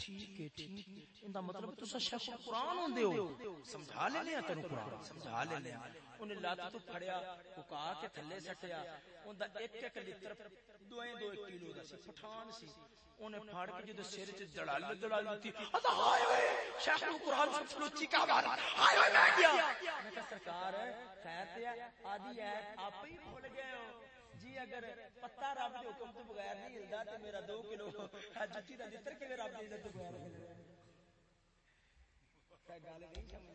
S2: ٹھیک ہے ٹھیک ہے۔ اندا مطلب تسا شیخ قرآن ہوندے ہو۔ سمجھا لے لیا ہاں تینو قرآن، سمجھا لے لیا ہاں۔ انہیں لات تو پھڑیا ککا کے تھلے سٹیا۔ اوندا ایک ایک لیٹر دوئیں دو ایک کلو دا سی، پٹھان سی۔ انہیں پھاڑ کے جدو سر چ دڑال دڑال تھی اتا ہائے ہوئے، شیخ کو قرآن سے فلوچی کا مارا ہائے ہوئے میں گیا۔ میں کہا، سرکار، خیر تے آدھی ہے، آپ ہی بھول گئے ہو۔ جی اگر پتا رب دے حکم تو بغیر نہیں ہلدا تے میرا دو کلو جتی جی دا لتر کے رب دے عزت تو بغیر ہلدا؟ گل نہیں سمجھ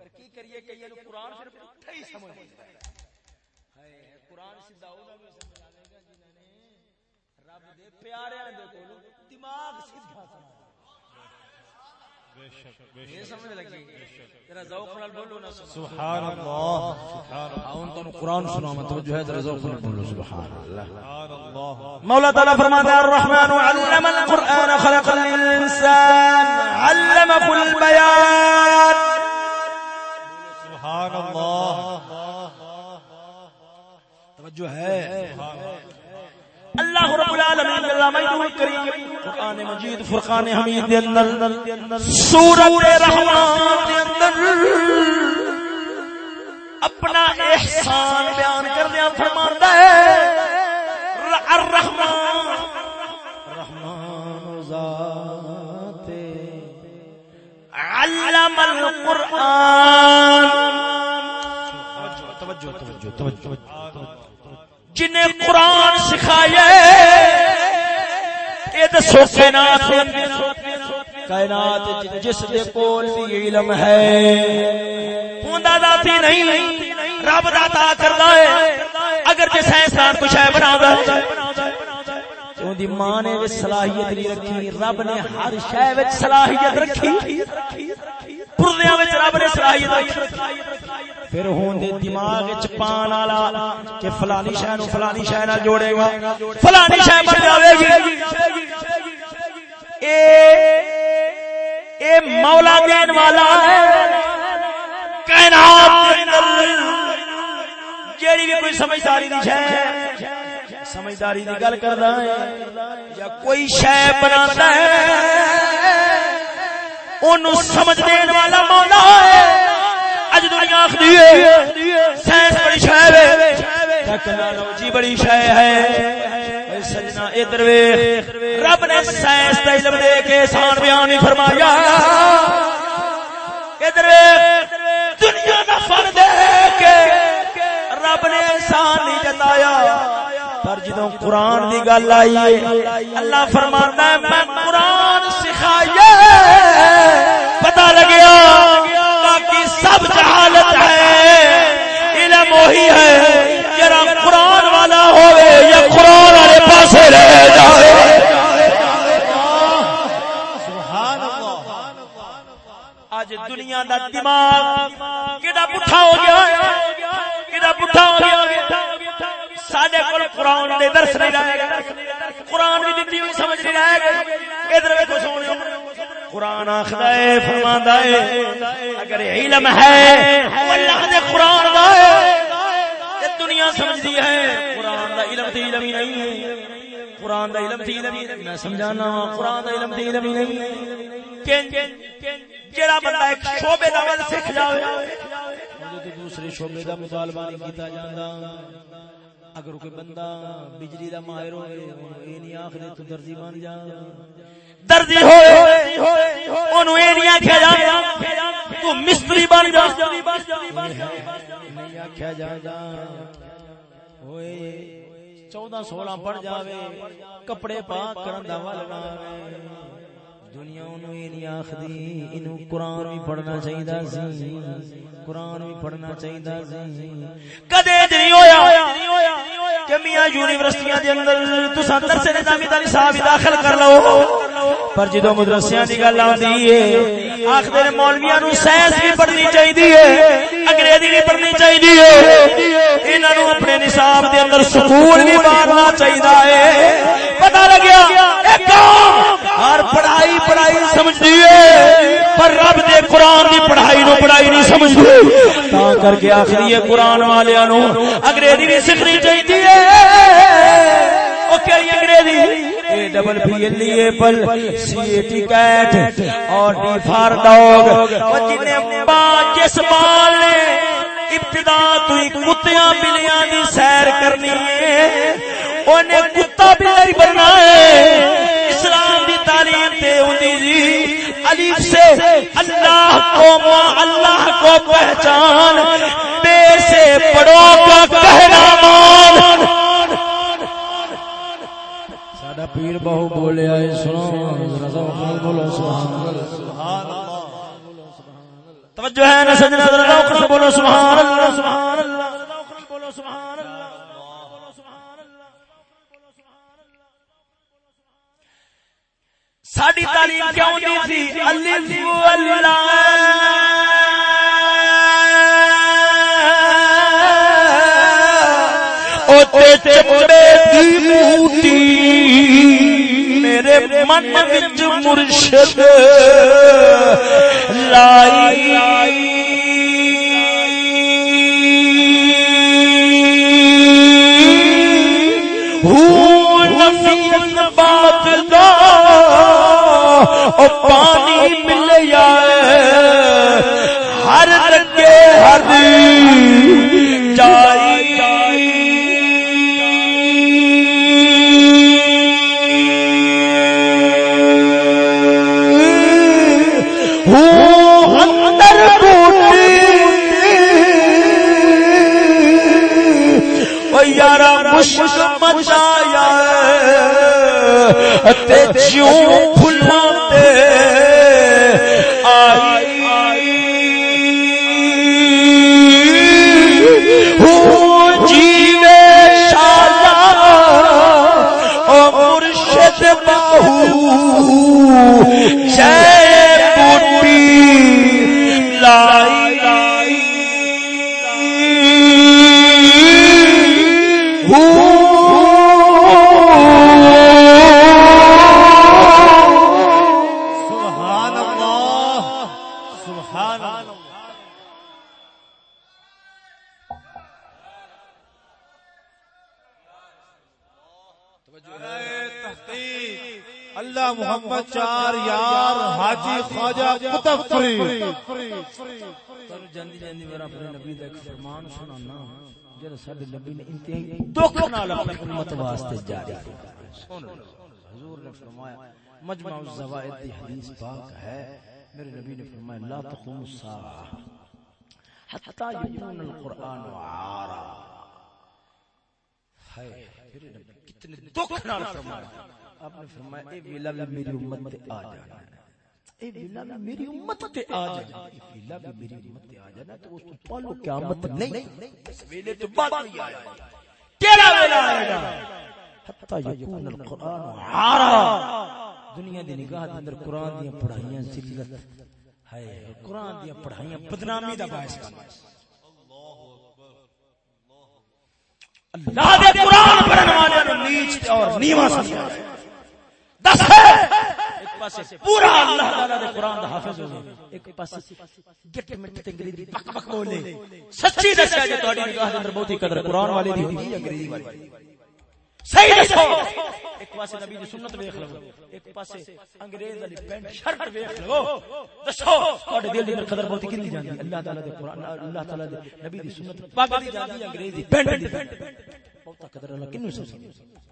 S2: پر کی کریے کہ یہ قرآن پٹھا ہی سمجھ ہے قرآن سیدھا ہوگا بھی سمجھ آنے گا جنہوں نے رب دے پیارے دے کولو دماغ سیدھا سنا یہ سمجھ لگی ذرا ذوق نال بولو نا
S3: سبحان اللہ سبحان اللہ
S5: اون قرآن توجہ ہے ذرا ذوق نال بولو سبحان اللہ
S3: سبحان اللہ
S2: مولا تعالی فرماتا ہے الرحمن علم القرآن خلق الانسان علمه
S3: سبحان اللہ۔
S5: توجہ ہے۔
S2: اللہ رب العالمین اللہ مجدور کریم قرآن مجید فرقان حمید دے اندر رحمان دے اندر اپنا احسان بیان کردیا فرماندا ہے۔ الرحمن۔
S5: رحمان ذات۔
S2: علم القرآن۔ جنہیں قرآن سکھایا یہ دسو کائنات
S5: کائنات جس دے کول بھی علم ہے۔
S2: ہوندا ذاتی نہیں، رب داتا کردا ہے۔ اگر جے سائنسدان کچھ ہے بناوندا ہے۔
S5: اون دی ماں نے وچ صلاحیت نہیں رکھی، رب نے ہر شے وچ صلاحیت رکھی۔
S2: پردیاں وچ رب نے صلاحیت رکھی۔
S5: پھر ہون دے دماغ وچ پان والا کہ فلانی شے نو فلانی شے نال جوڑے گا۔
S2: فلانی شے بن جاوے گی۔ اے اے مولا دین والا ہے، کائنات دے اندر جیڑی بھی کوئی سمجھداری دی شے، سمجھداری دی گل کردا ہے یا کوئی شے بناتا ہے، اونوں سمجھ دین والا مولا ہے۔ اج دنیا آخدی ہے۔ سائنس بڑی شے ہے۔ ٹیکنالوجی بڑی شے ہے۔ سجنا، ادھر رب نے سائنس دا علم دے کے احسان بیان نہیں فرمایا۔ ادھر دنیا دا فن دے کے رب نے احسان نہیں جتایا۔ پر جدوں قرآن دی گل آئی اللہ فرماندا ہے، میں قرآن سکھایا پتہ لگیا۔ سب جہالت ہے، علم وہی ہے، جرا قرآن والا ہوئے، یا قرآن والے پاسے رہ جائے۔
S3: سبحان
S2: اج دنیا دا دماغ کدا پٹھا ہو گیا کدا پٹھا ہو گیا ہے؟ ساڈے کول قرآن دے درس نہیں رہے گا۔ قرآن دی دتی ہوئی سمجھ نہیں رہے گا ادھر ویکھو سونیو قرآن آخدا ہے، فرماندا ہے، اگر علم ہے وہ اللہ دے قرآن دا ہے۔ دنیا سمجھدی ہے، قرآن دا علم تے علم ہی نہیں۔ ہے قرآن دا علم تے علم ہی نہیں۔ میں سمجھانا وا قرآن دا علم تے علم ہی نہیں۔ ہے جڑا بندہ ایک شعبے دا ول سکھ جاوے
S5: تے دوسرے شعبے دا مطالبہ نہیں کیتا جاندا۔ اگر کوئی بندہ بجلی دا ماہر ہوئے اے نہیں آکھدے تو درزی بن جا۔
S2: دردی ہوئے اونوں اے نہیں آکھیا جاندا تو مستری بن جا۔
S5: نہیں آکھیا جاندا ہوئے، چودہ سولہ پڑ جاوے، کپڑے پاک کرن دا ول لاوے دنیا انہوں یہ نہیں انہوں قرآن بھی پڑھنا چاہیے سی۔ قرآن بھی پڑھنا چاہیے سی۔
S2: کدے نہیں ہویا کہ میاں یونیورسٹیاں دے اندر تساں نظامی دا نصاب داخل کر لو۔ پر جدوں مدرسیاں دی گل آندی ہے آکھدے مولویاں نو سائنس بھی پڑھنی چاہیے انگریزی بھی پڑھنی چاہیے انہاں نو اپنے نصاب دے اندر سکول بھی مارنا چاہیے ہے۔ پتہ لگیا ہر پڑھائی پڑھائی سمجھدی ہے، پر رب دے قرآن دی پڑھائی نو پڑھائی نہیں سمجھدی تا کر کے آخری ہے قرآن والیاں نو۔ انگریزی بھی سیکھنی چاہیے او کہڑی انگریزی؟ A double P L E apple C A T cat اور ڈی فار ڈاگ۔ او جنے با جس بال نے ابتدا تو ہی کتیاں بلیاں دی سیر کرنی ہے۔ اونے کتا بلی بننا ہے اسلام دی تعلیم تے ہوندی جی۔ الف سے اللہ کو اللہ کو پہچان۔ بے سے پڑھو کا کہنا مان۔
S5: ساڈا پیر بہو بولیا ہے سنو ذوق بولو سبحان اللہ
S3: سبحان اللہ۔
S2: توجہ ہے نہ سجنا ذرا بولو سبحان اللہ سبحان ساری تعلیم کیوں دی تھی الف اللہ۔
S3: اوتے چمڑے دی موتی میرے من وچ مرشد۔ لائی۔ او پانی ملیا ہر رنگے ہر جائی اندر بوٹی۔ او مشک مچایا تے جیوں پھلاں
S6: خواجہ قطب فرید
S2: پر جاندی جاندی میرا اپنے نبی دا ایک فرمان سنانا۔ جڑا ساڈے نبی نے انتہائی دکھ نال اپنی امت واسطے جاری فرمایا سن حضور نے فرمایا، مجمع الزوائد دی حدیث پاک ہے۔ میرے نبی نے فرمایا، لا تقوم الساعه حتى يكون القرآن عارا۔ ہائے، میرے نبی کتنے دکھ نال فرمایا۔ آپ نے فرمایا، اے ویلا بھی میری امت تے آ جانا ہے۔ اے ویلا بھی میری امت تے آ جانا اے ویلا بھی میری امت تے آ جانا تو اس تو پہلو قیامت نہیں۔ اس ویلے تو بعد نہیں آئے۔ گا کیڑا ویلا آئے گا۔ حتی یکون القرآن عارا دنیا دی نگاہ دے اندر قرآن دی پڑھائیاں ذلت۔ ہے قرآن دی پڑھائیاں بدنامی دا باعث بن۔ اللہ دے قرآن پڑھن والے نو نیچ اور نیواں سمجھا۔ دس ہے۔ پاسے پورا اللہ تعالی دے قرآن دا حافظ ہو گیا ایک پاسے گٹ مٹ تے انگریزی بک بک بولے۔ سچی دسیا جے تہاڈی نگاہ دے اندر بہت ہی قدر قرآن والے دی ہوندی ہے انگریزی والی۔ صحیح دسو۔ ایک پاسے نبی دی سنت ویکھ لو۔ ایک پاسے انگریز والی پینٹ شرٹ ویکھ لو۔ دسو۔ تہاڈے دل دی اندر قدر بہت جاندی؟ اللہ تعالی دے اللہ تعالی دے نبی دی سنت پاک دی جاندی ہے انگریز دی پینٹ دی بہت قدر اللہ کنوں سمجھ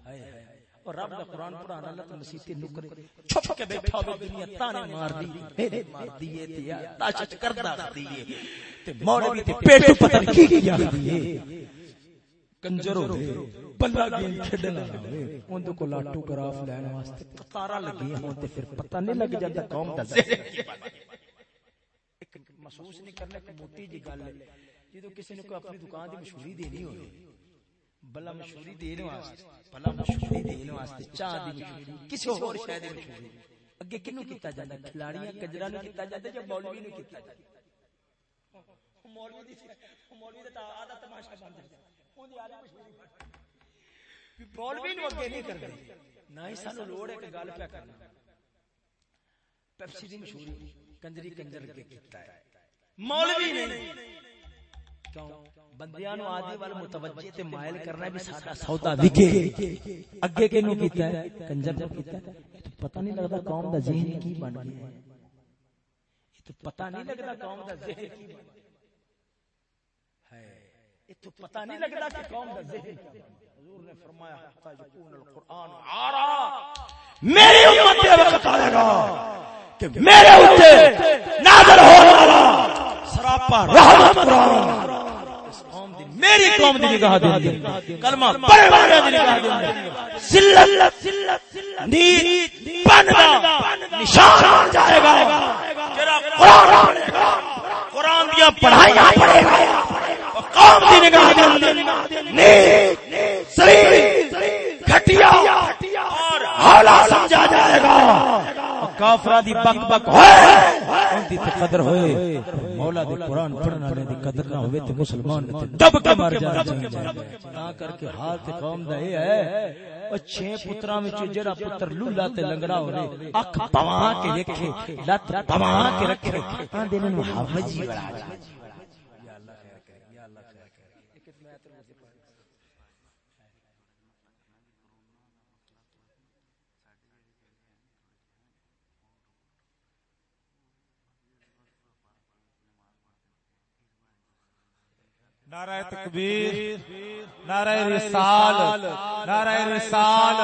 S2: ہائے ہائے۔ اور رب دا قرآن پڑھانا، اللہ تے مسیح تے نکرے، چھپ کے بیٹھا ہوے دنیا تانے مار دی میرے مار دی اے تے یا تاش کردا دی اے تے مولوی تے پیٹو پتہ کی کی آکھدی اے کنجر ہوے بندہ گیم کھیڈن والا ہوے اون دے کو لاٹو گراف لین واسطے قطارا لگی ہون تے پھر پتہ نہیں لگ جاندا قوم دا ذہن کی بات ایک محسوس نہیں کرنا کہ موٹی جی گل ہے۔ جدو کسی نے کوئی اپنی دکان دی مشہوری دینی ہوے بلا مشہوری دین واسطے بلا مشہوری دین واسطے چاہ دی مشہوری کسی اور شے دی مشہوری۔ اگے کینو کیتا جاندا کھلاڑیاں کجرا نو کیتا جاندا یا مولوی نو کیتا جاندا مولوی دی مولوی دا آدھا تماشا بند ہے۔ اون دی آدھی مشہوری مولوی نو اگے نہیں کردے نہ ہی سانو لوڑ ہے کہ گل پیا کرنا۔ پیپسی دی مشہوری کنجری کنجر کے کیتا ہے۔ مولوی نے کیوں؟ بندیاں نو آدی وال متوجہ تے مائل کرنا بھی ساڈا سودا وکے اگے کینو کیتا ہے؟ کنجر نو کیتا ہے؟ تو پتہ نہیں لگدا قوم دا ذہن کی بن گیا ہے۔ یہ تو پتہ نہیں لگدا قوم دا ذہن کی بن گیا ہے۔ یہ تو پتہ نہیں لگدا کہ قوم دا ذہن کیا حضور نے فرمایا حتا یکون القرآن عارا۔ میری امت دے وقت آئے گا کہ میرے اوتے نازل ہونے والا سراپا رحمت دی میری قوم دی نگاہ دے کلمہ پڑھنے والے دی نگاہ دے اندر۔ ذلت نیت بندا نشان بن جائے گا۔ جڑا قرآن پڑھے گا۔ قرآن دیا پڑھائیاں پڑھے گا۔ قوم دی نگاہ دے نیت سری گھٹیا۔ اور حالا سمجھا جائے گا۔ کافراں دی بک بک ہوئے۔ ان دی تے قدر ہوئے۔ مولا دے قرآن پڑھن والے دی قدر نہ ہوئے تے مسلمان تے دب کے مر چاہیے تا کر کے حال تے قوم دا اے ہے۔ او چھ پتراں وچ جڑا پتر لولا تے لنگڑا ہو ہوے اکھ پواں کے رکھے، لت پواں کے رکھے۔ آں دے نوں حوجی بڑا بنا
S3: نعرہ تکبیر نعرہ رسال نعرہ رسال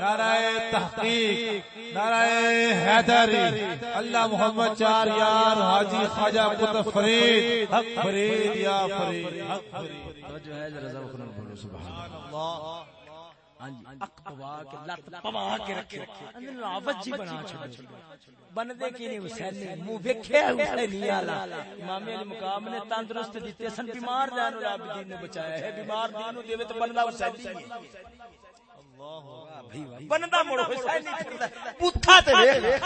S3: نعرہ تحقیق نعرہ حیدری اللہ محمد چار یار حاجی خواجہ قطب فرید حق فرید یا فرید حق فرید۔
S2: جو ہے رضا بخنا بولو سبحان
S3: اللہ۔
S2: اقوا کے لت پوا کے رکھے اندر عوض جی بنا چھڑ بندے کی نہیں حسین منہ ویکھیا حسین والا امام علی مقام نے تندرست دیتے سن بیمار نے بچایا ہے۔ بیمار دین نو دیوے تو بندہ اللہ مڑ تے ویکھ۔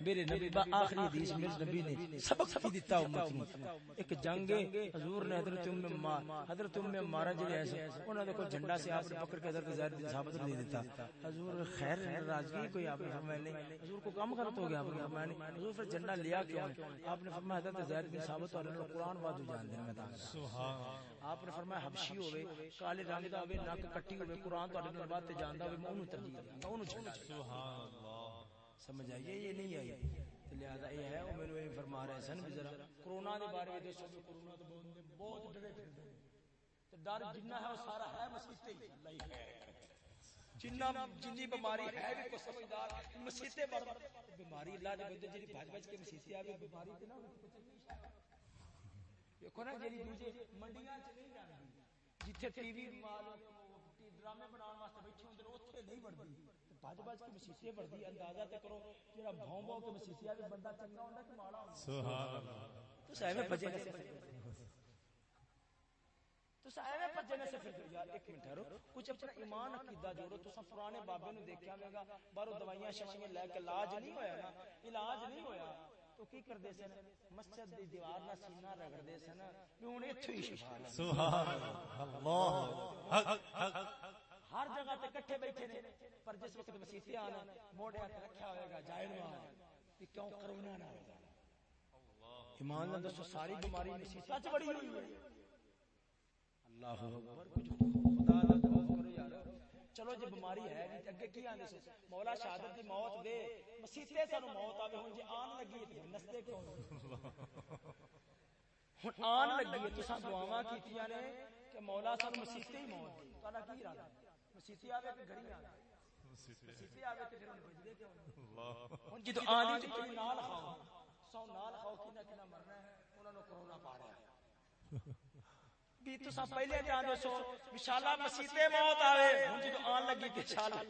S2: میرے نبی با آخری حدیث میرے نبی نے سبق بھی دیتا امت نو ایک جنگ حضور نے حضرت ام حضرت ام مارا جڑے ایسے انہاں دے کوئی جھنڈا سے آپ نے پکڑ کے حضرت زید بن ثابت نے دیتا۔ حضور خیر ناراضگی کوئی آپ نے فرمایا نہیں۔ حضور کو کم غلط ہو گیا آپ نے فرمایا نہیں۔ حضور پھر جھنڈا لیا کیوں آپ نے فرمایا حضرت زید بن ثابت اور انہوں قرآن وادو جان دے میں سبحان آپ نے فرمایا حبشی ہوئے کالے رنگ دا ہوئے ناک کٹی ہوئے قرآن تو اڈے بات تے جاندا ہوئے میں انہوں ترجیح دیندا انہوں چھوڑ سبحان اللہ۔ سمجھ آئیے یہ نہیں آئی۔ لہذا یہ ہے، وہ میرے فرما رہے سن بھی ذرا کرونا دے بارے میں دسو۔ کہ کرونا تو بہت بہت ڈرے پھر دے۔ تے ڈر جنہ ہے، وہ سارا ہے مسیتے ہی۔ اللہ ہی ہے۔ جنہ جنی بیماری ہے بھی کو سمجھدار مسیتے بڑھ بیماری اللہ دے بندے جڑی بھج بھج کے مسیتے آوے بیماری تے نہ دیکھو نا جڑی دوجے منڈیاں چ نہیں جاندی، جتھے ٹی وی مال ڈرامے بناون واسطے بیٹھے ہوندے اوتھے نہیں بڑھدی بج بج کے مسیحے بڑھتی اندازہ تے کرو جڑا بھاؤ بھاؤ کے مسیحے بھی بندہ چنگا ہوندا کہ ماڑا ہوندا۔ سبحان اللہ۔ تو سائے بجے نے تو سائے بجے نے پھر یار ایک منٹ ٹھہرو کچھ اپنا ایمان عقیدہ جوڑو۔ تو سب پرانے بابے نو دیکھیا ہوگا بارو دوائیاں شوائیاں لے کے علاج نہیں ہویا نا۔ علاج نہیں ہویا۔ تو کی کر دے سن؟ مسجد دی دیوار نہ سینہ رگڑ دے سن ہن ایتھے ہی شفا
S3: سبحان اللہ۔ حق حق۔
S2: ہر جگہ تے کٹھے بیٹھے نے، پر جس وقت مسیحی آنا، موڑے ہاتھ رکھا ہوئے گا، جائے نو کہ کیوں کرونا نہ ہوگا؟ ایمان نہ دسو، ساری بیماری مسیحی سچ بڑی ہوئی ہے۔ اللہ اکبر، کچھ خدا دا خوف کرو یار۔ چلو جی بیماری ہے نہیں اگے کی آندے سو؟ مولا شہادت دی موت دے۔ مسیحے سانو موت آوے، ہن جی آن لگی تے نستے کیوں ہن آن لگی ہے، تساں دعاواں کیتیاں نے کہ مولا سانو مسیحے ہی موت دے۔ تہاڈا کی ارادہ ہے؟ مسیتی آوے تے گھڑی آوے۔ مسیتی آوے تے پھر ان بجدے کیوں اللہ۔ ہن جدوں تے کوئی نال کھاؤ سو نال کھاؤ کنا کنا مرنا ہے انہاں نو کرونا پا رہا ہے۔ بھی تو سب پہلے جان دو سو انشاءاللہ مسیتے موت آوے۔ ہن جدوں آن لگی تے انشاءاللہ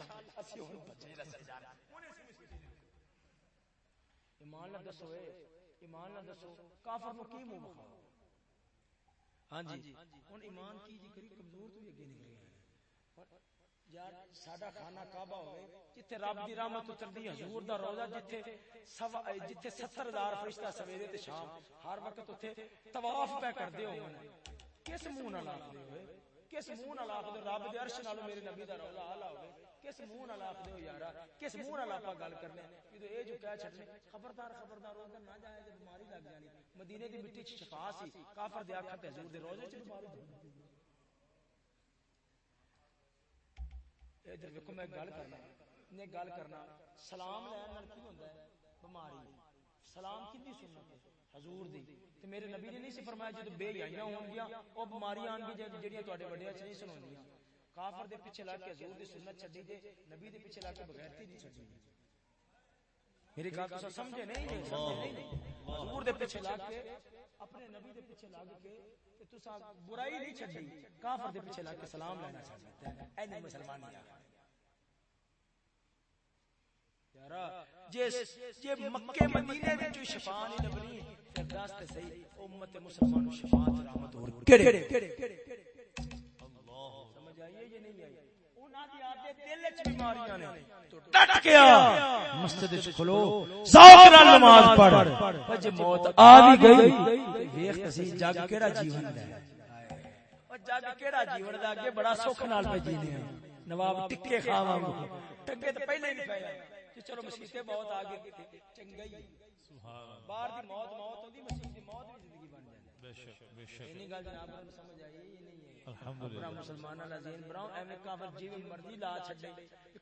S2: اسی ہن بچے۔ رسے جانا۔ ایمان نہ دسو اے ایمان نہ دسو کافر نو کی منہ بخاؤ ہاں جی۔ ہن ایمان کی جی کری کمزور تو اگے نکل گیا یار ساڈا خانہ کعبہ جتھے رب دی رحمت اتردی حضور دا روزہ جتھے سوا، جتھے 70000 فرشتہ سویرے تے شام، ہر وقت اوتھے طواف پہ کردے ہون کس منہ نال آکھدے ہوئے کس منہ نال آکھدے رب دے عرش نالوں میرے نبی دا روزہ اعلی کس منہ نال آکھدے ہو یارا؟ کس منہ نال گل کرنے؟ اے جو کہہ خبردار خبردار، روزہ نہ جائے تے بیماری لگ جانی۔ مدینے دی مٹی چ شفا سی، کافر دے تے حضور دے روزے چ بیماری ادھر ویکھو میں گل کرنا نے گل کرنا سلام لین نال کی ہوندا ہے بیماری سلام کیندی سنت ہے حضور دی تے میرے نبی نے نہیں سی فرمایا جے بے حیاں ہون گیا او بیماریاں آن گی جڑیاں تواڈے وڈیاں چ نہیں سنوندیاں کافر دے پیچھے لگ کے حضور دی سنت چھڈی دے نبی دے پیچھے لگ کے بغیرتی نہیں چھڈی میری گل تو سمجھے نہیں نہیں حضور دے پیچھے لگ کے اپنے نبی دے پیچھے لگ کے تے تساں برائی نہیں چھڈی کافر دے پیچھے لگ کے سلام لینا چاہتے ہیں اے نہیں مسلمان نہیں جس جے مکے مدینے وچ شفا نہیں لبنی پھر دس تے صحیح امت مسلمان شفاعت رحمت اور کیڑے اللہ سمجھ آئیے یہ نہیں آئی مسجد وچ کھلو۔ ذوق نال نماز پڑھ۔ جے موت آ بھی گئی۔ ویکھ تسی جگ کیڑا جیون ہے۔ او جگ کیڑا جیون دا اگے بڑا سکھ نال پہ جینے ہیں۔ نواب ٹکے کھاواں ٹکے تے پہلے بھی پیا کہ چلو مسیتے بہت آگے چنگا ہی باہر دی موت موت ہوندی مسیح دی موت بھی زندگی بن جاندی
S3: بے شک بے شک۔
S2: اینی گل جناب سمجھ آئی۔ نہیں اپنا مسلماناں دا ذہن بناؤ ایویں کافر جیویں مرضی لا چھڈے۔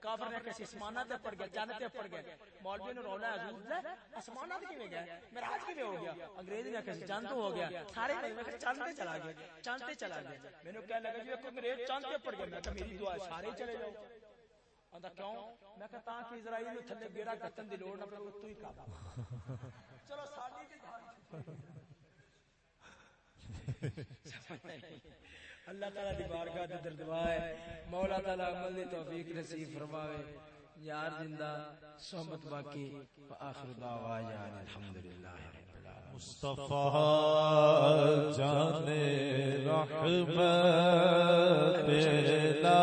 S2: کافر نے کسی اسماناں تے پڑ گیا چاند تے پڑ گیا۔ مولوی نے رولا حضور دے اسماناں تے کیویں گیا؟ معراج کیویں ہو گیا؟ انگریز نے کہا چاند ہو گیا۔ سارے میں کہا چاند تے چلا گیا چاند تے چلا گیا۔ مینوں کہنے لگا جی کوئی انگریز چاند تے پڑ گیا۔ میں کہا میری دعا ہے سارے چلے جاؤ۔ آندا کیوں؟ میں کہا تاں کہ اسرائیل نو تھلے بیڑا کتن دی لوڑ نہ پے تو ہی کافر چلو ساڈی تے اللہ تعالی دی بارگاہ دے در دعا ہے۔ مولا تعالی عمل دی توفیق نصیب فرماوے۔ یار زندہ، صحبت باقی۔ واخر دعوانا الحمدللہ رب العالمین۔
S3: مصطفی جان رحمت لا